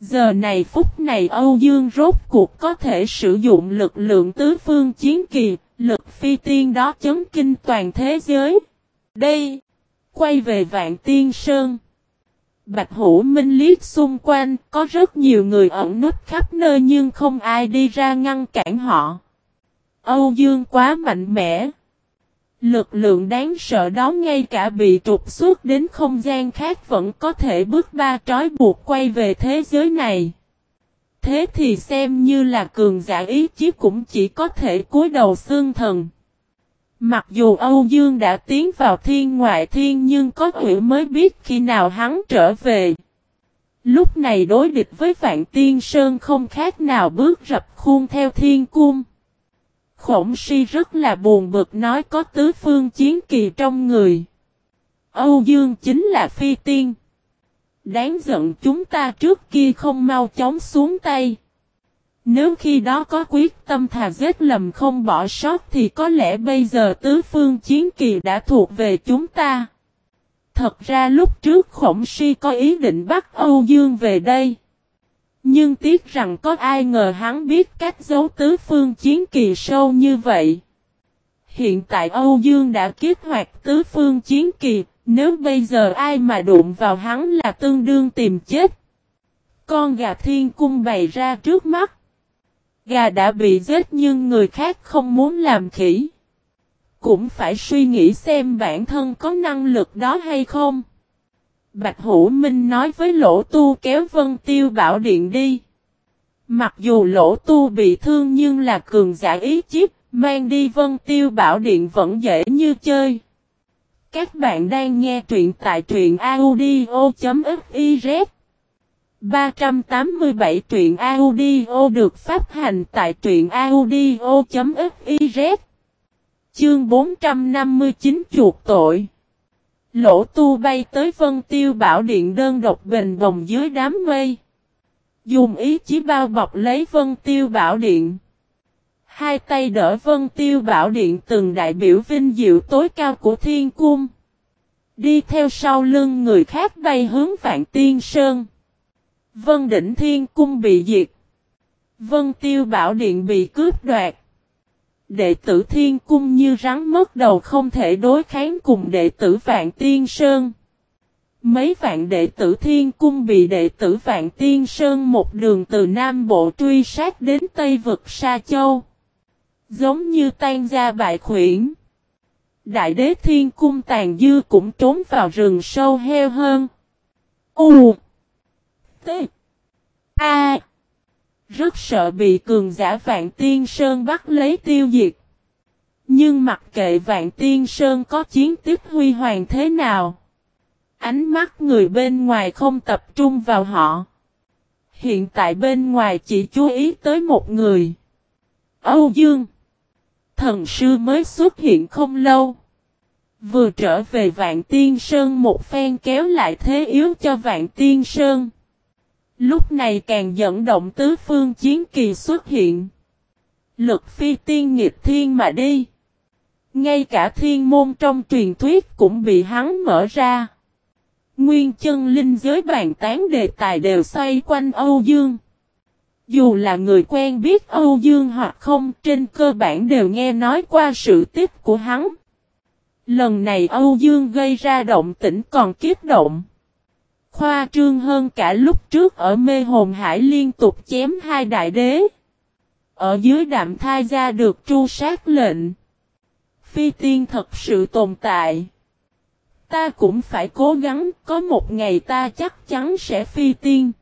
Giờ này phút này Âu Dương rốt cuộc có thể sử dụng lực lượng tứ phương chiến kỳ, lực phi tiên đó chấn kinh toàn thế giới. Đây, quay về Vạn Tiên Sơn. Bạch Hữu Minh liếc xung quanh, có rất nhiều người ẩn nút khắp nơi nhưng không ai đi ra ngăn cản họ. Âu Dương quá mạnh mẽ. Lực lượng đáng sợ đó ngay cả bị trục xuất đến không gian khác vẫn có thể bước ba trói buộc quay về thế giới này. Thế thì xem như là cường giả ý chí cũng chỉ có thể cúi đầu xương thần. Mặc dù Âu Dương đã tiến vào thiên ngoại thiên nhưng có hiểu mới biết khi nào hắn trở về. Lúc này đối địch với Vạn Tiên Sơn không khác nào bước rập khuôn theo thiên cung. Khổng si rất là buồn bực nói có tứ phương chiến kỳ trong người. Âu Dương chính là phi tiên. Đáng giận chúng ta trước kia không mau chóng xuống tay. Nếu khi đó có quyết tâm thà giết lầm không bỏ sót thì có lẽ bây giờ tứ phương chiến kỳ đã thuộc về chúng ta. Thật ra lúc trước khổng si có ý định bắt Âu Dương về đây. Nhưng tiếc rằng có ai ngờ hắn biết cách giấu tứ phương chiến kỳ sâu như vậy. Hiện tại Âu Dương đã kích hoạt tứ phương chiến kỳ, nếu bây giờ ai mà đụng vào hắn là tương đương tìm chết. Con gà thiên cung bày ra trước mắt. Gà đã bị giết nhưng người khác không muốn làm khỉ. Cũng phải suy nghĩ xem bản thân có năng lực đó hay không. Bạch Hữu Minh nói với Lỗ Tu kéo Vân Tiêu Bảo Điện đi. Mặc dù Lỗ Tu bị thương nhưng là cường giả ý chíp, mang đi Vân Tiêu Bảo Điện vẫn dễ như chơi. Các bạn đang nghe truyện tại truyện audio.fiz 387 truyện audio được phát hành tại truyện audio.fiz Chương 459 chuột tội Lỗ tu bay tới vân tiêu bảo điện đơn độc bình bồng dưới đám mây. Dùng ý chí bao bọc lấy vân tiêu bảo điện. Hai tay đỡ vân tiêu bảo điện từng đại biểu vinh diệu tối cao của thiên cung. Đi theo sau lưng người khác bay hướng vạn tiên sơn. Vân đỉnh thiên cung bị diệt. Vân tiêu bảo điện bị cướp đoạt đệ tử thiên cung như rắn mất đầu không thể đối kháng cùng đệ tử vạn tiên sơn. Mấy vạn đệ tử thiên cung bị đệ tử vạn tiên sơn một đường từ Nam Bộ truy sát đến Tây vực Sa Châu. Giống như tan ra bại khuyển. Đại đế thiên cung tàn dư cũng trốn vào rừng sâu heo hơn. U T A rất sợ bị cường giả Vạn Tiên Sơn bắt lấy tiêu diệt. Nhưng mặc kệ Vạn Tiên Sơn có chiến tích huy hoàng thế nào. Ánh mắt người bên ngoài không tập trung vào họ. Hiện tại bên ngoài chỉ chú ý tới một người. Âu Dương. Thần sư mới xuất hiện không lâu. Vừa trở về Vạn Tiên Sơn một phen kéo lại thế yếu cho Vạn Tiên Sơn. Lúc này càng dẫn động tứ phương chiến kỳ xuất hiện. Lực phi tiên nghịch thiên mà đi. Ngay cả thiên môn trong truyền thuyết cũng bị hắn mở ra. Nguyên chân linh giới bàn tán đề tài đều xoay quanh Âu Dương. Dù là người quen biết Âu Dương hoặc không, trên cơ bản đều nghe nói qua sự tích của hắn. Lần này Âu Dương gây ra động tĩnh còn kiếp động. Khoa trương hơn cả lúc trước ở mê hồn hải liên tục chém hai đại đế. Ở dưới đạm thai ra được tru sát lệnh. Phi tiên thật sự tồn tại. Ta cũng phải cố gắng, có một ngày ta chắc chắn sẽ phi tiên.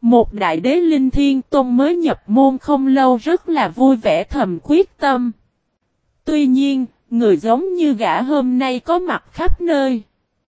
Một đại đế linh thiên tôn mới nhập môn không lâu rất là vui vẻ thầm quyết tâm. Tuy nhiên, người giống như gã hôm nay có mặt khắp nơi.